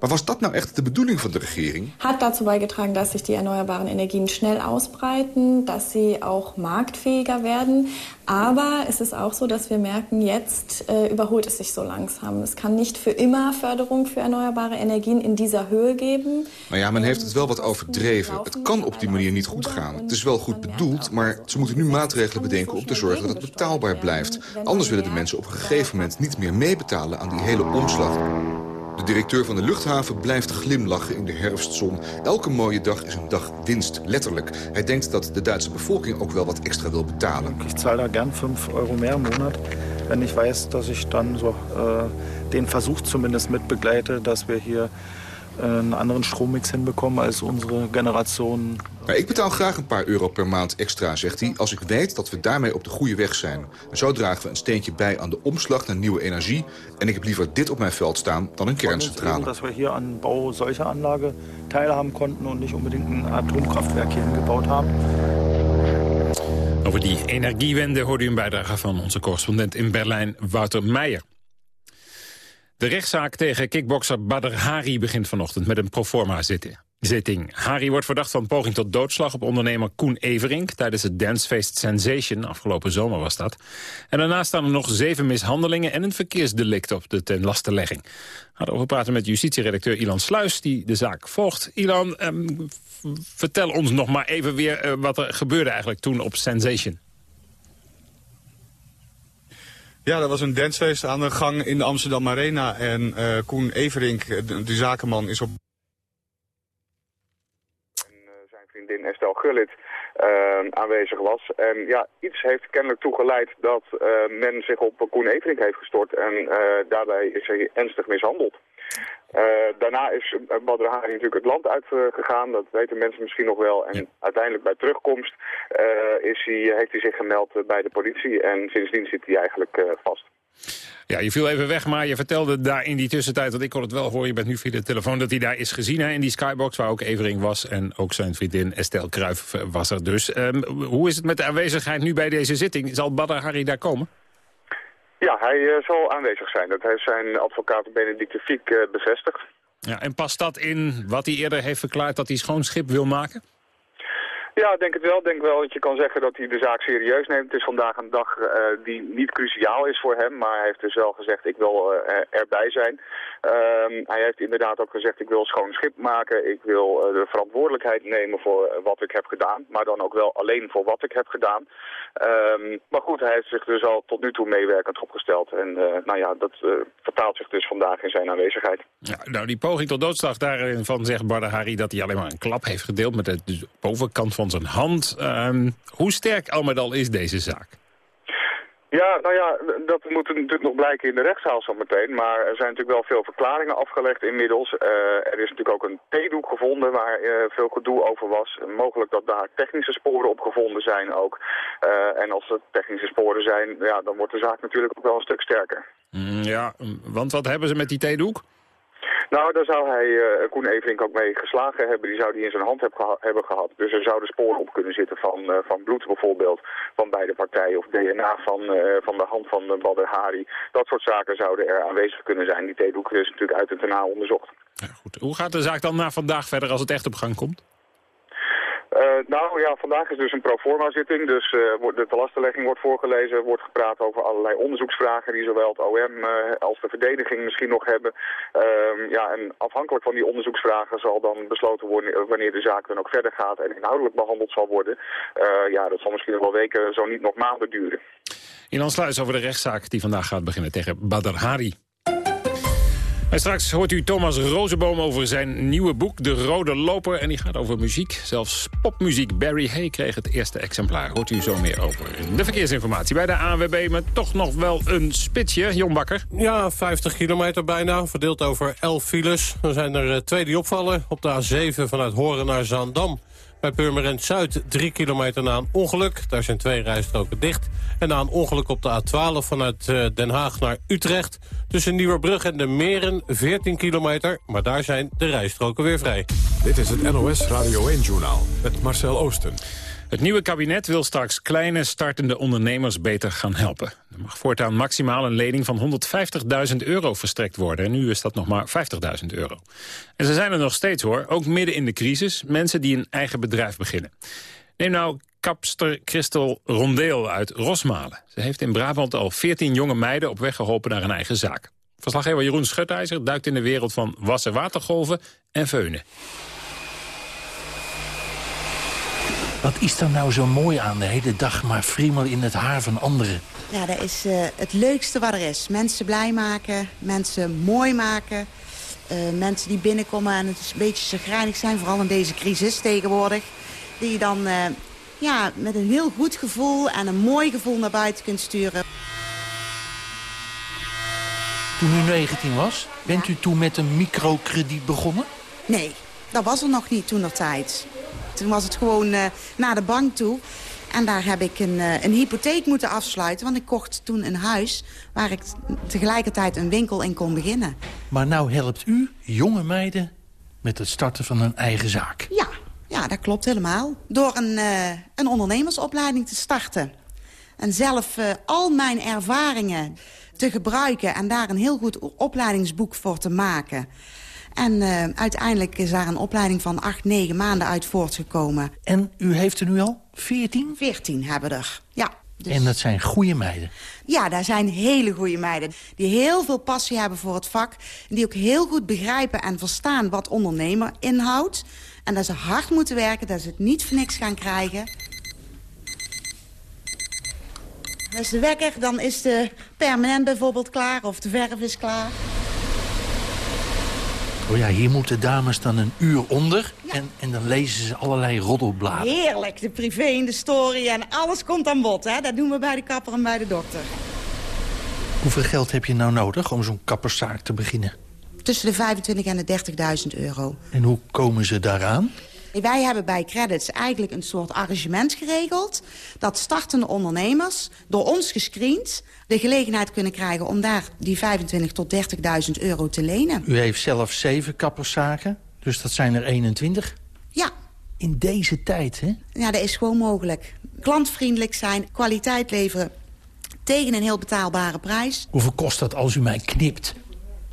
[SPEAKER 36] Maar was dat nou echt de bedoeling van de regering?
[SPEAKER 37] Hat dazu beigetragen, dass sich die erneuerbaren Energien schnell ausbreiten, dass sie auch marktfähiger werden. Aber es ist auch so, dass wir merken, jetzt äh, überholt es sich so langsam. Es kann nicht für immer Förderung für erneuerbare Energien in dieser Höhe geben.
[SPEAKER 36] Nou ja, men heeft het wel wat overdreven. Het kan op die manier niet goed gaan. Het is wel goed bedoeld, maar ze moeten nu maatregelen bedenken om te zorgen dat het betaalbaar blijft. Anders willen de mensen op een gegeven moment niet meer meebetalen aan die hele omslag. De directeur van de luchthaven blijft glimlachen in de herfstzon. Elke mooie dag is een dag winst, letterlijk. Hij denkt dat de Duitse bevolking ook wel wat extra wil betalen.
[SPEAKER 35] Ik zahl daar gern 5 euro meer Monat, wenn ich weiß, dass ich dann so äh, den Versuch zumindest mit begleite, dass wir hier een andere stroommix hinbekommen als onze generatie.
[SPEAKER 36] Maar ik betaal graag een paar euro per maand extra, zegt hij... als ik weet dat we daarmee op de goede weg zijn. En zo dragen we een steentje bij aan de omslag naar nieuwe energie. En ik heb liever dit op mijn veld staan dan een kerncentrale.
[SPEAKER 35] Dat we hier aan bouw solcher Anlage teilhaben konnten... en niet unbedingt een atoomkraftwerk hier gebouwd hebben.
[SPEAKER 9] Over die energiewende hoorde u een bijdrage van onze correspondent in Berlijn, Wouter Meijer. De rechtszaak tegen kickbokser Badr Hari begint vanochtend met een proforma zitting. Hari wordt verdacht van poging tot doodslag op ondernemer Koen Everink... tijdens het dancefeest Sensation, afgelopen zomer was dat. En daarnaast staan er nog zeven mishandelingen en een verkeersdelict op de tenlastelegging. We gaan over praten met justitieredacteur Ilan Sluis, die de zaak volgt. Ilan, ehm, vertel ons nog maar even weer eh, wat er gebeurde eigenlijk toen op Sensation.
[SPEAKER 38] Ja, dat was een dancefeest aan de gang in de Amsterdam Arena. En uh, Koen Everink, de, de, zakenman, is op...
[SPEAKER 39] En uh, zijn vriendin Estelle Gullit aanwezig was. En ja, iets heeft kennelijk toegeleid dat men zich op Koen Everink heeft gestort. En daarbij is hij ernstig mishandeld. Uh, daarna is Badr Hari natuurlijk het land uitgegaan, dat weten mensen misschien nog wel. En uiteindelijk bij terugkomst uh, is hij, heeft hij zich gemeld bij de politie en sindsdien zit hij eigenlijk vast.
[SPEAKER 9] Ja, je viel even weg, maar je vertelde daar in die tussentijd... want ik kon het wel horen, je bent nu via de telefoon... dat hij daar is gezien hè, in die skybox waar ook Evering was... en ook zijn vriendin Estelle Kruijf was er dus. Um, hoe is het met de aanwezigheid nu bij deze zitting? Zal Badr Hari daar komen?
[SPEAKER 39] Ja, hij uh, zal aanwezig zijn. Dat heeft zijn advocaat Benedicte Fiek uh, bevestigd.
[SPEAKER 9] Ja, en past dat in wat hij eerder heeft verklaard dat hij schoon schip wil maken?
[SPEAKER 39] Ja, denk het wel. Denk wel dat je kan zeggen dat hij de zaak serieus neemt. Het is vandaag een dag uh, die niet cruciaal is voor hem, maar hij heeft dus wel gezegd ik wil uh, erbij zijn. Um, hij heeft inderdaad ook gezegd ik wil schoon schip maken, ik wil uh, de verantwoordelijkheid nemen voor wat ik heb gedaan, maar dan ook wel alleen voor wat ik heb gedaan. Um, maar goed, hij heeft zich dus al tot nu toe meewerkend opgesteld en nou ja, dat vertaalt zich dus vandaag in zijn aanwezigheid.
[SPEAKER 9] Ja, nou, die poging tot doodslag daarvan zegt Badr Hari dat hij alleen maar een klap heeft gedeeld met de bovenkant van zijn hand. Um, hoe sterk al met al is deze zaak?
[SPEAKER 39] Ja, nou ja, dat moet natuurlijk nog blijken in de rechtszaal zo meteen. Maar er zijn natuurlijk wel veel verklaringen afgelegd inmiddels. Uh, er is natuurlijk ook een theedoek gevonden waar uh, veel gedoe over was. Mogelijk dat daar technische sporen op gevonden zijn ook. Uh, en als er technische sporen zijn, ja, dan wordt de zaak natuurlijk ook wel een stuk sterker.
[SPEAKER 9] Mm, ja, want wat hebben ze met die theedoek?
[SPEAKER 39] Nou, daar zou hij uh, Koen Everink ook mee geslagen hebben. Die zou die in zijn hand heb hebben gehad. Dus er zouden sporen op kunnen zitten van, uh, van bloed bijvoorbeeld van beide partijen. Of DNA van, uh, van de hand van Badr Hari. Dat soort zaken zouden er aanwezig kunnen zijn. Die theedoek is natuurlijk uit en ten onderzocht.
[SPEAKER 9] Ja, goed. Hoe gaat de zaak dan na vandaag verder als het echt op gang komt?
[SPEAKER 39] Uh, nou ja, vandaag is dus een proforma zitting, dus uh, de telastenlegging wordt voorgelezen, wordt gepraat over allerlei onderzoeksvragen die zowel het OM uh, als de verdediging misschien nog hebben. Uh, ja, en afhankelijk van die onderzoeksvragen zal dan besloten worden wanneer de zaak dan ook verder gaat en inhoudelijk behandeld zal worden. ja, dat zal misschien nog wel weken, zo niet nog maanden duren.
[SPEAKER 9] In Sluis over de rechtszaak die vandaag gaat beginnen tegen Badr Hari. En straks hoort u Thomas Rozenboom over zijn nieuwe boek De Rode Loper. En die gaat over muziek, zelfs popmuziek. Barry Hay kreeg het eerste exemplaar. Hoort u zo meer over. De verkeersinformatie bij de ANWB met toch nog wel een spitsje. Jon Bakker.
[SPEAKER 40] Ja, 50 kilometer bijna, verdeeld over 11 files. Er zijn er twee die opvallen. Op de A7 vanuit Horen naar Zaandam. Bij Purmerend Zuid, drie kilometer na een ongeluk. Daar zijn twee rijstroken dicht. En na een ongeluk op de A12 vanuit Den Haag naar Utrecht... tussen Nieuwerbrug en de Meren, 14 kilometer. Maar daar zijn de rijstroken weer vrij.
[SPEAKER 1] Dit is het NOS Radio 1-journaal met Marcel Oosten.
[SPEAKER 9] Het nieuwe kabinet wil straks kleine startende ondernemers beter gaan helpen. Er mag voortaan maximaal een lening van 150.000 euro verstrekt worden. En nu is dat nog maar 50.000 euro. En ze zijn er nog steeds hoor, ook midden in de crisis. Mensen die een eigen bedrijf beginnen. Neem nou kapster Christel Rondeel uit Rosmalen. Ze heeft in Brabant al 14 jonge meiden op weg geholpen naar een eigen zaak. Verslaggever Jeroen Schutijzer duikt in de wereld van wassen watergolven en veunen.
[SPEAKER 41] Wat is er nou zo mooi aan de hele dag maar friemel in het haar van anderen?
[SPEAKER 42] Ja, dat is uh, het leukste wat er is. Mensen blij maken, mensen mooi maken. Uh, mensen die binnenkomen en het is een beetje chagrijnig zijn, vooral in deze crisis tegenwoordig. Die je dan uh, ja, met een heel goed gevoel en een mooi gevoel naar buiten kunt sturen.
[SPEAKER 41] Toen u 19 was, bent u toen met een microkrediet begonnen?
[SPEAKER 42] Nee, dat was er nog niet toen nog tijd. Toen was het gewoon uh, naar de bank toe. En daar heb ik een, uh, een hypotheek moeten afsluiten. Want ik kocht toen een huis waar ik tegelijkertijd een winkel in kon beginnen.
[SPEAKER 41] Maar nou helpt u jonge meiden met het starten van een eigen zaak.
[SPEAKER 42] Ja, ja dat klopt helemaal. Door een, uh, een ondernemersopleiding te starten. En zelf al mijn ervaringen te gebruiken... en daar een heel goed opleidingsboek voor te maken... En uh, uiteindelijk is daar een opleiding van acht, negen maanden uit voortgekomen.
[SPEAKER 41] En u heeft er nu al 14?
[SPEAKER 42] 14 hebben er, ja.
[SPEAKER 41] Dus... En dat zijn goede meiden?
[SPEAKER 42] Ja, daar zijn hele goede meiden. Die heel veel passie hebben voor het vak. En die ook heel goed begrijpen en verstaan wat ondernemer inhoudt. En dat ze hard moeten werken, dat ze het niet voor niks gaan krijgen. Als de wekker, dan is de permanent bijvoorbeeld klaar of de verf is klaar.
[SPEAKER 41] Oh ja, hier moeten dames dan een uur onder en, en dan lezen ze allerlei roddelbladen.
[SPEAKER 42] Heerlijk, de privé in de story en alles komt aan bod. Hè? Dat doen we bij de kapper en bij de dokter.
[SPEAKER 41] Hoeveel geld heb je nou nodig om zo'n kapperszaak te beginnen?
[SPEAKER 42] Tussen de 25 en de 30.000 euro.
[SPEAKER 41] En hoe komen ze daaraan?
[SPEAKER 42] Wij hebben bij Credits eigenlijk een soort arrangement geregeld... dat startende ondernemers door ons gescreend de gelegenheid kunnen krijgen... om daar die 25 tot 30.000 euro te lenen.
[SPEAKER 41] U heeft zelf zeven kapperszaken, dus dat zijn er 21?
[SPEAKER 42] Ja.
[SPEAKER 41] In deze tijd, hè?
[SPEAKER 42] Ja, dat is gewoon mogelijk. Klantvriendelijk zijn, kwaliteit leveren tegen een heel betaalbare prijs.
[SPEAKER 41] Hoeveel kost dat als u mij knipt?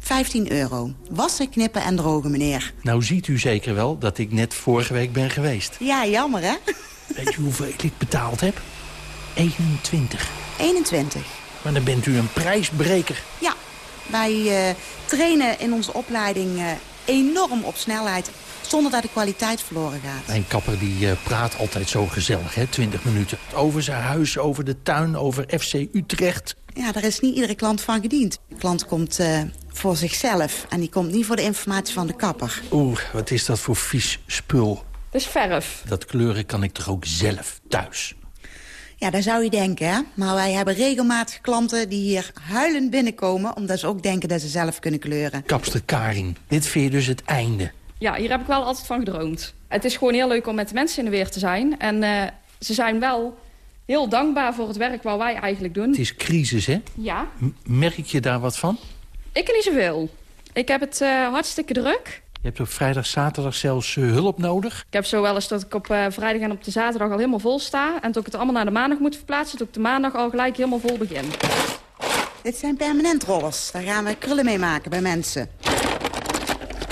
[SPEAKER 42] 15 euro. Wassen, knippen en drogen, meneer.
[SPEAKER 41] Nou ziet u zeker wel dat ik net vorige week ben geweest.
[SPEAKER 42] Ja, jammer, hè?
[SPEAKER 41] Weet u hoeveel ik betaald heb? 21.
[SPEAKER 42] 21.
[SPEAKER 41] Maar dan bent u een prijsbreker.
[SPEAKER 42] Ja, wij uh, trainen in onze opleiding uh, enorm op snelheid... zonder dat de kwaliteit verloren gaat.
[SPEAKER 41] Mijn kapper die uh, praat altijd zo gezellig, hè, 20 minuten. Over zijn huis, over de tuin, over FC Utrecht.
[SPEAKER 42] Ja, daar is niet iedere klant van gediend. De klant komt voor zichzelf en die komt niet voor de informatie van de kapper.
[SPEAKER 41] Oeh, wat is dat voor vies spul?
[SPEAKER 42] Dat is verf.
[SPEAKER 41] Dat kleuren kan ik toch ook zelf thuis?
[SPEAKER 42] Ja, dat zou je denken, hè. Maar wij hebben regelmatig klanten die hier huilend binnenkomen... omdat ze ook denken dat ze zelf kunnen kleuren.
[SPEAKER 41] Kapster Karin, dit vind je dus het einde.
[SPEAKER 43] Ja, hier heb ik wel altijd van gedroomd. Het is gewoon heel leuk om met de mensen in de weer te zijn. En uh, ze zijn wel heel dankbaar voor het werk wat wij eigenlijk doen.
[SPEAKER 41] Het is crisis, hè?
[SPEAKER 43] Ja.
[SPEAKER 41] M merk je daar wat van?
[SPEAKER 43] Ik niet zoveel. Ik heb het uh, hartstikke druk.
[SPEAKER 41] Je hebt op vrijdag, zaterdag zelfs uh, hulp nodig?
[SPEAKER 43] Ik heb zo wel eens dat ik op uh, vrijdag en op de zaterdag al helemaal vol sta. En dat ik het allemaal naar de maandag moet verplaatsen... dat ik de maandag al gelijk helemaal vol begin.
[SPEAKER 42] Dit zijn permanent rollers. Daar gaan we krullen mee maken bij mensen.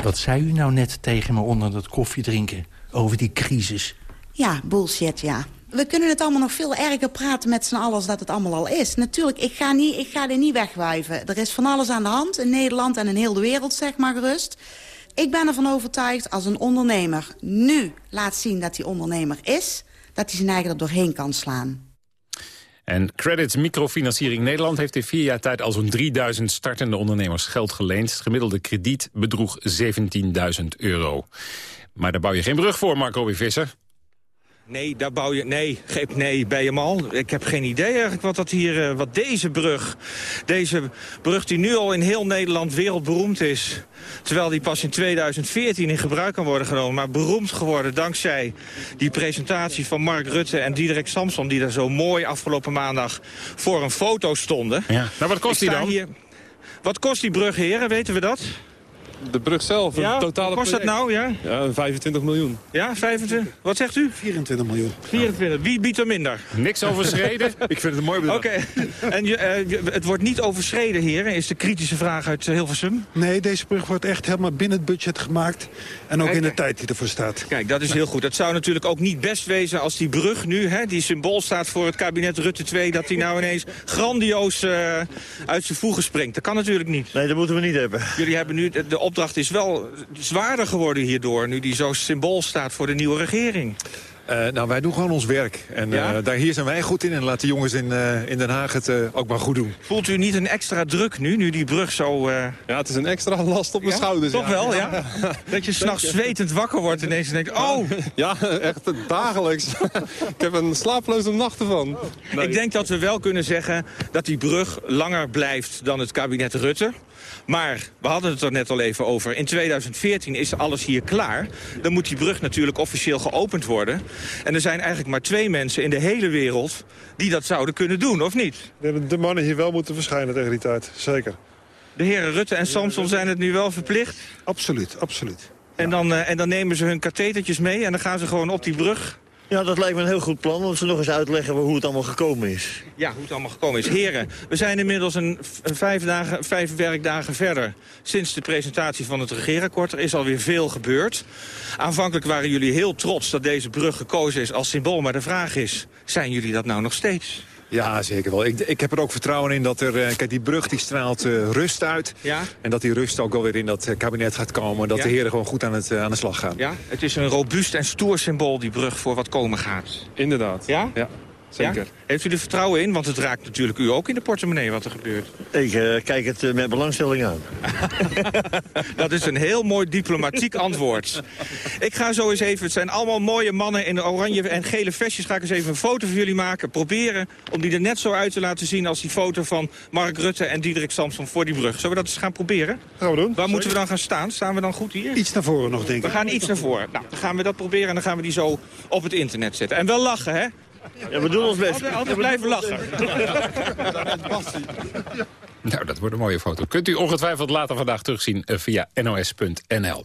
[SPEAKER 41] Wat zei u nou net tegen me onder dat koffiedrinken over die crisis?
[SPEAKER 42] Ja, bullshit, ja. We kunnen het allemaal nog veel erger praten met z'n allen dat het allemaal al is. Natuurlijk, ik ga, niet, ik ga er niet wegwuiven. Er is van alles aan de hand in Nederland en in heel de wereld, zeg maar gerust. Ik ben ervan overtuigd als een ondernemer nu laat zien dat hij ondernemer is... dat hij zijn eigen er doorheen kan slaan.
[SPEAKER 9] En Credits Microfinanciering Nederland heeft in vier jaar tijd al zo'n 3000 startende ondernemers geld geleend. Het gemiddelde krediet bedroeg 17.000 euro. Maar daar bouw je geen brug voor, Marco B. Visser.
[SPEAKER 21] Nee, daar bouw je... Nee, geef, nee, bij hem al. Ik heb geen idee eigenlijk wat, dat hier, wat deze brug... Deze brug die nu al in heel Nederland wereldberoemd is... terwijl die pas in 2014 in gebruik kan worden genomen... maar beroemd geworden dankzij die presentatie van Mark Rutte en Diederik Samson... die daar zo mooi afgelopen maandag voor een foto stonden.
[SPEAKER 9] Ja. Nou, wat kost die dan?
[SPEAKER 21] Hier... Wat kost die brug, heren? Weten we dat?
[SPEAKER 44] De brug zelf, een
[SPEAKER 21] ja,
[SPEAKER 44] totale
[SPEAKER 21] kost dat nou? Ja?
[SPEAKER 44] ja, 25 miljoen.
[SPEAKER 21] Ja, 25? Wat zegt u?
[SPEAKER 44] 24 miljoen.
[SPEAKER 21] 24. Wie biedt er minder?
[SPEAKER 9] Niks overschreden.
[SPEAKER 44] Ik vind het een mooi bedrag.
[SPEAKER 21] Oké. Okay. En je, uh, het wordt niet overschreden, heren, is de kritische vraag uit Hilversum?
[SPEAKER 44] Nee, deze brug wordt echt helemaal binnen het budget gemaakt. En ook Kijk, in de tijd die ervoor staat.
[SPEAKER 21] Kijk, dat is heel goed. Het zou natuurlijk ook niet best wezen als die brug nu, hè, die symbool staat voor het kabinet Rutte 2... dat die nou ineens grandioos uh, uit zijn voegen springt. Dat kan natuurlijk niet.
[SPEAKER 45] Nee, dat moeten we niet hebben.
[SPEAKER 21] Jullie hebben nu, de opdracht is wel zwaarder geworden hierdoor... nu die zo symbool staat voor de nieuwe regering?
[SPEAKER 44] Uh, nou, wij doen gewoon ons werk. En ja? uh, daar hier zijn wij goed in. En laat de jongens in, uh, in Den Haag het ook maar goed doen.
[SPEAKER 21] Voelt u niet een extra druk nu, nu die brug zo...
[SPEAKER 44] Ja, het is een extra last op mijn
[SPEAKER 21] ja?
[SPEAKER 44] schouders.
[SPEAKER 21] Toch wel, ja? Dat je s'nachts zwetend wakker wordt ineens en denkt... Oh!
[SPEAKER 44] Ja, echt dagelijks. Ik heb een slapeloze nacht ervan.
[SPEAKER 21] Nee. Ik denk dat we wel kunnen zeggen dat die brug langer blijft dan het kabinet Rutte. Maar we hadden het er net al even over. In 2014 is alles hier klaar. Dan moet die brug natuurlijk officieel geopend worden. En er zijn eigenlijk maar twee mensen in de hele wereld... die dat zouden kunnen doen, of niet?
[SPEAKER 44] De mannen hier wel moeten verschijnen tegen die tijd, zeker.
[SPEAKER 21] De heren Rutte en Samson zijn het nu wel verplicht?
[SPEAKER 44] Absoluut, absoluut.
[SPEAKER 21] En dan, uh, en dan nemen ze hun kathetertjes mee en dan gaan ze gewoon op die brug...
[SPEAKER 45] Ja, dat lijkt me een heel goed plan, want ze nog eens uitleggen hoe het allemaal gekomen is.
[SPEAKER 21] Ja, hoe het allemaal gekomen is. Heren, we zijn inmiddels een, vijf, dagen, vijf werkdagen verder sinds de presentatie van het regeerakkoord. Er is alweer veel gebeurd. Aanvankelijk waren jullie heel trots dat deze brug gekozen is als symbool. Maar de vraag is, zijn jullie dat nou nog steeds?
[SPEAKER 44] Ja, zeker wel. Ik, ik heb er ook vertrouwen in dat er... Uh, kijk, die brug die straalt uh, rust uit.
[SPEAKER 21] Ja?
[SPEAKER 44] En dat die rust ook wel weer in dat uh, kabinet gaat komen. En dat
[SPEAKER 21] Ja?
[SPEAKER 44] de heren gewoon goed aan, het, aan de slag gaan.
[SPEAKER 21] Ja, het is een robuust en stoer symbool, die brug, voor wat komen gaat.
[SPEAKER 44] Inderdaad.
[SPEAKER 21] Ja?
[SPEAKER 44] Ja, zeker.
[SPEAKER 21] Ja? Heeft u er vertrouwen in? Want het raakt natuurlijk u ook in de portemonnee wat er gebeurt.
[SPEAKER 45] Ik uh, kijk het uh, met belangstelling aan.
[SPEAKER 21] Dat is een heel mooi diplomatiek antwoord. Ik ga zo eens even, het zijn allemaal mooie mannen in oranje en gele vestjes. Ga ik eens even een foto van jullie maken. Proberen om die er net zo uit te laten zien als die foto van Mark Rutte en Diederik Samson voor die brug. Zullen we dat eens gaan proberen?
[SPEAKER 44] Gaan we doen.
[SPEAKER 21] Waar moeten we dan gaan staan? Staan we dan goed hier?
[SPEAKER 44] Iets naar voren nog, denk ik.
[SPEAKER 21] We gaan iets naar voren. Nou, dan gaan we dat proberen en dan gaan we die zo op het internet zetten. En wel lachen, hè?
[SPEAKER 45] Ja, we doen ons best.
[SPEAKER 21] Altijd, altijd blijven lachen.
[SPEAKER 9] Nou, dat wordt een mooie foto. Kunt u ongetwijfeld later vandaag terugzien eh, via nos.nl.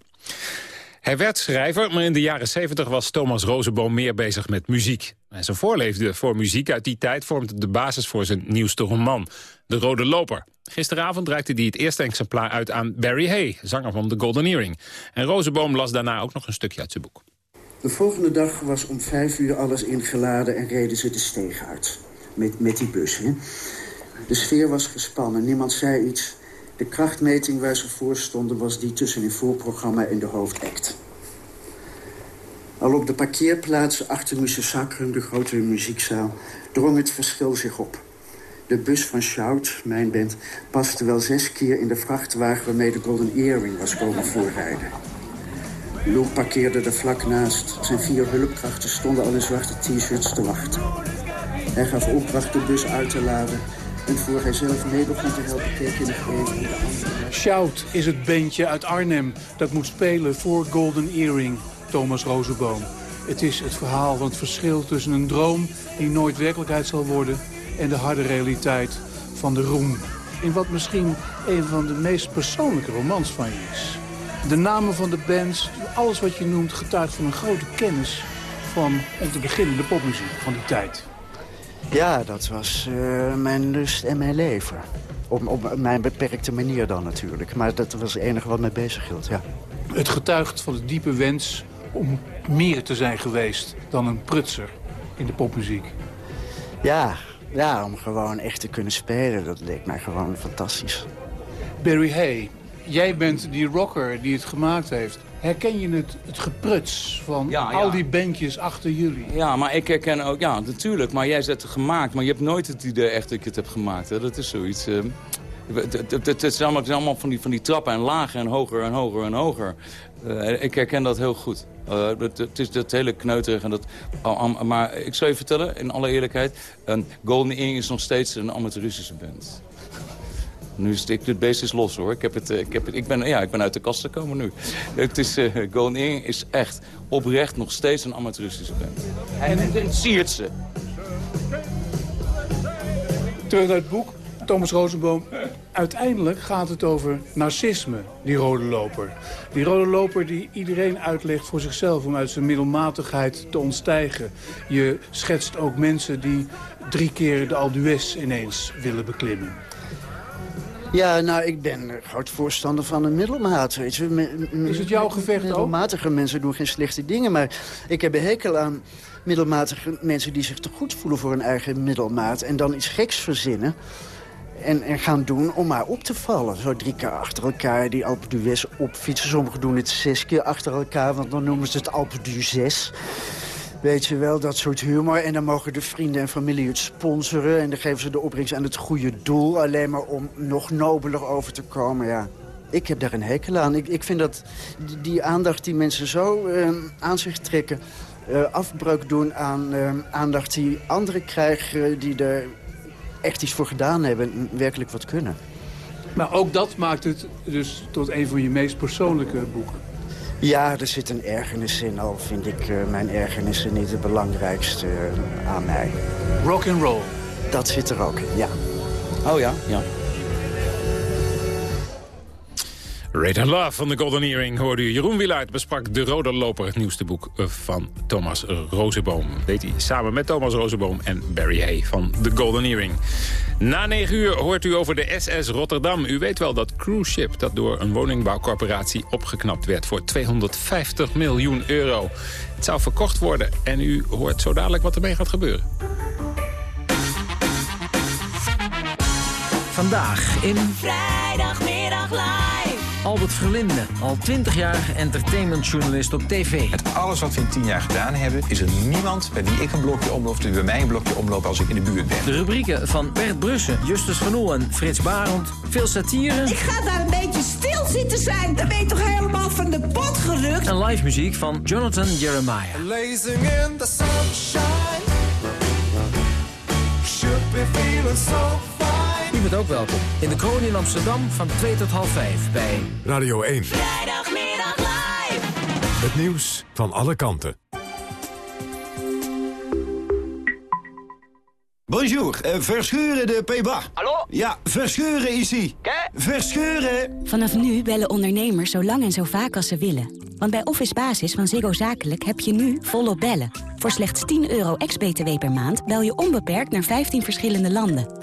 [SPEAKER 9] Hij werd schrijver, maar in de jaren 70 was Thomas Rozenboom meer bezig met muziek. En zijn voorleefde voor muziek uit die tijd vormde de basis voor zijn nieuwste roman, De Rode Loper. Gisteravond reikte hij het eerste exemplaar uit aan Barry Hay, zanger van The Golden Earring. En Rozenboom las daarna ook nog een stukje uit zijn boek.
[SPEAKER 46] De volgende dag was om vijf uur alles ingeladen en reden ze de steeg uit. Met, met die bus. De sfeer was gespannen, niemand zei iets. De krachtmeting waar ze voor stonden was die tussen het voorprogramma en de hoofdact. Al op de parkeerplaats achter Musesacrum, de grote muziekzaal, drong het verschil zich op. De bus van Shout, mijn band, paste wel zes keer in de vrachtwagen waarmee de Golden Earring was komen voorrijden. Lou parkeerde er vlak naast. Zijn vier hulpkrachten stonden al in zwarte t-shirts te wachten. Hij gaf opdracht de bus uit te laden. En voor hij zelf mee begon te helpen, keek hoe de andere...
[SPEAKER 2] Shout is het bandje uit Arnhem dat moet spelen voor Golden Earring, Thomas Rozenboom. Het is het verhaal van het verschil tussen een droom die nooit werkelijkheid zal worden... en de harde realiteit van de roem. In wat misschien een van de meest persoonlijke romans van je is. De namen van de bands, alles wat je noemt, getuigt van een grote kennis... van, om te beginnen, de popmuziek van die tijd.
[SPEAKER 46] Ja, dat was uh, mijn lust en mijn leven. Op, op mijn beperkte manier dan natuurlijk. Maar dat was het enige wat mij bezig hield, ja.
[SPEAKER 2] Het getuigt van de diepe wens om meer te zijn geweest dan een prutser in de popmuziek.
[SPEAKER 46] Ja, ja, om gewoon echt te kunnen spelen, dat leek mij gewoon fantastisch.
[SPEAKER 2] Barry Hay, jij bent die rocker die het gemaakt heeft. Herken je het, het gepruts van
[SPEAKER 25] Ja, ja.
[SPEAKER 2] al die bandjes achter jullie?
[SPEAKER 25] Ja, maar ik herken ook, ja, natuurlijk. Maar jij zegt het gemaakt, maar je hebt nooit het idee echt dat je het hebt gemaakt. Hè? Dat is zoiets. eh, het, is allemaal, van, die, van die trappen en lager en hoger en hoger en hoger. Eh, ik herken dat heel goed. Eh, het, het is dat hele kneuterig. En dat, maar ik zal je vertellen, in alle eerlijkheid... een Golden Earring is nog steeds een amateuristische band. Nu is het, het beest is los hoor. Ik, heb het, eh, ik, heb het, ik, ben, ja, ik ben uit de kast gekomen nu. Het is, eh Earring is echt oprecht nog steeds een amateuristische band. En het siert ze.
[SPEAKER 2] Terug naar het boek, Thomas Rosenboom. Uiteindelijk gaat het over narcisme, die rode loper. Die rode loper die iedereen uitlegt voor zichzelf om uit zijn middelmatigheid te ontstijgen. Je schetst ook mensen die drie keer de Alpe d'Huez ineens willen beklimmen.
[SPEAKER 46] Ja, nou, ik ben groot voorstander van een middelmaat. Weet je.
[SPEAKER 2] Is het jouw gevecht ook?
[SPEAKER 46] Middelmatige mensen doen geen slechte dingen, maar ik heb een hekel aan middelmatige mensen die zich te goed voelen voor hun eigen middelmaat. En dan iets geks verzinnen en, en gaan doen om maar op te vallen. Zo drie keer achter elkaar die Alpe d'Huez opfietsen. Sommigen doen het zes keer achter elkaar, want dan noemen ze het Alpe d'Huez. Weet je wel, dat soort humor. En dan mogen de vrienden en familie het sponsoren. En dan geven ze de opbrengst aan het goede doel. Alleen maar om nog nobeler over te komen, ja. Ik heb daar een hekel aan. Ik, ik vind dat die, aandacht die mensen zo eh, aan zich trekken... eh, afbreuk doen aan eh, aandacht die anderen krijgen... die er echt iets voor gedaan hebben en werkelijk wat kunnen.
[SPEAKER 2] Maar ook dat maakt het dus tot een van je meest persoonlijke boeken.
[SPEAKER 46] Ja, er zit een ergernis in, al vind ik eh, mijn ergernissen niet het belangrijkste eh, aan mij.
[SPEAKER 2] Rock and roll.
[SPEAKER 46] Dat zit er ook in, ja.
[SPEAKER 25] Oh ja, ja.
[SPEAKER 9] Rate and Love van de Golden Earring hoorde u. Jeroen Wielaert besprak De Rode Loper, het nieuwste boek van Thomas Rozenboom. Deed hij samen met Thomas Rozenboom en Barry Hay van The Golden Earring. Na negen uur hoort u over de SS Rotterdam. U weet wel dat cruise ship dat door een woningbouwcorporatie opgeknapt werd voor 250 miljoen euro. Het zou verkocht worden en u hoort zo dadelijk wat ermee gaat gebeuren.
[SPEAKER 47] Vandaag in
[SPEAKER 48] Vrijdagmiddag live.
[SPEAKER 47] Albert Verlinde, al 20 jaar entertainmentjournalist op tv.
[SPEAKER 20] Met alles wat we in tien jaar gedaan hebben... is er niemand bij wie ik een blokje omloop... die bij mij een blokje omloopt als ik in de buurt ben.
[SPEAKER 47] De rubrieken van Bert Brussen, Justus Van Oel en Frits Barend. Veel satire.
[SPEAKER 48] Ik ga daar een beetje stil zitten zijn. Dan ben je toch helemaal van de pot gerukt?
[SPEAKER 47] En live muziek van Jonathan Jeremiah.
[SPEAKER 1] Blazing in the sunshine. Should be feeling so
[SPEAKER 47] bent ook welkom in de kroon in Amsterdam van 2 tot half 5 bij
[SPEAKER 49] Radio 1.
[SPEAKER 48] Vrijdagmiddag live.
[SPEAKER 49] Het nieuws van alle kanten.
[SPEAKER 26] Bonjour, eh, verscheuren de Peba. Hallo? Ja, verscheuren is ie. Verscheuren!
[SPEAKER 50] Vanaf nu bellen ondernemers zo lang en zo vaak als ze willen. Want bij Office Basis van Ziggo Zakelijk heb je nu volop bellen. Voor slechts 10 euro ex-BTW per maand bel je onbeperkt naar 15 verschillende landen.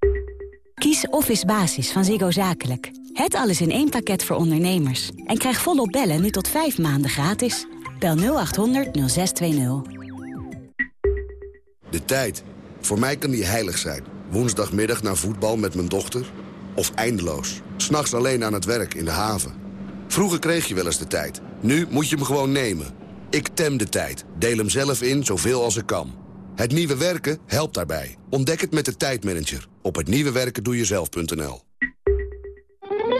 [SPEAKER 50] Kies Office Basis van Ziggo Zakelijk. Het alles in één pakket voor ondernemers. En krijg volop bellen nu tot 5 maanden gratis. Bel 0800 0620.
[SPEAKER 51] De tijd. Voor mij kan die heilig zijn. Woensdagmiddag naar voetbal met mijn dochter. Of eindeloos. S'nachts alleen aan het werk in de haven. Vroeger kreeg je wel eens de tijd. Nu moet je hem gewoon nemen. Ik tem de tijd. Deel hem zelf in zoveel als ik kan. Het nieuwe werken helpt daarbij. Ontdek het met de tijdmanager. Op hetnieuwewerkendoejezelf.nl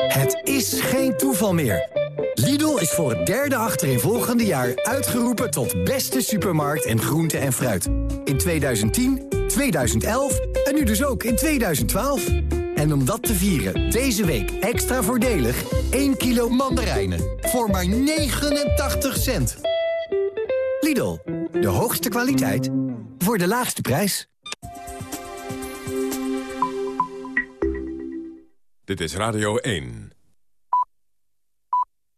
[SPEAKER 26] Het is geen toeval meer. Lidl is voor het derde achtereenvolgende jaar uitgeroepen tot beste supermarkt in groente en fruit. In 2010, 2011 en nu dus ook in 2012. En om dat te vieren, deze week extra voordelig 1 kilo mandarijnen voor maar 89 cent. Lidl, de hoogste kwaliteit voor de laagste prijs.
[SPEAKER 1] Dit is Radio 1.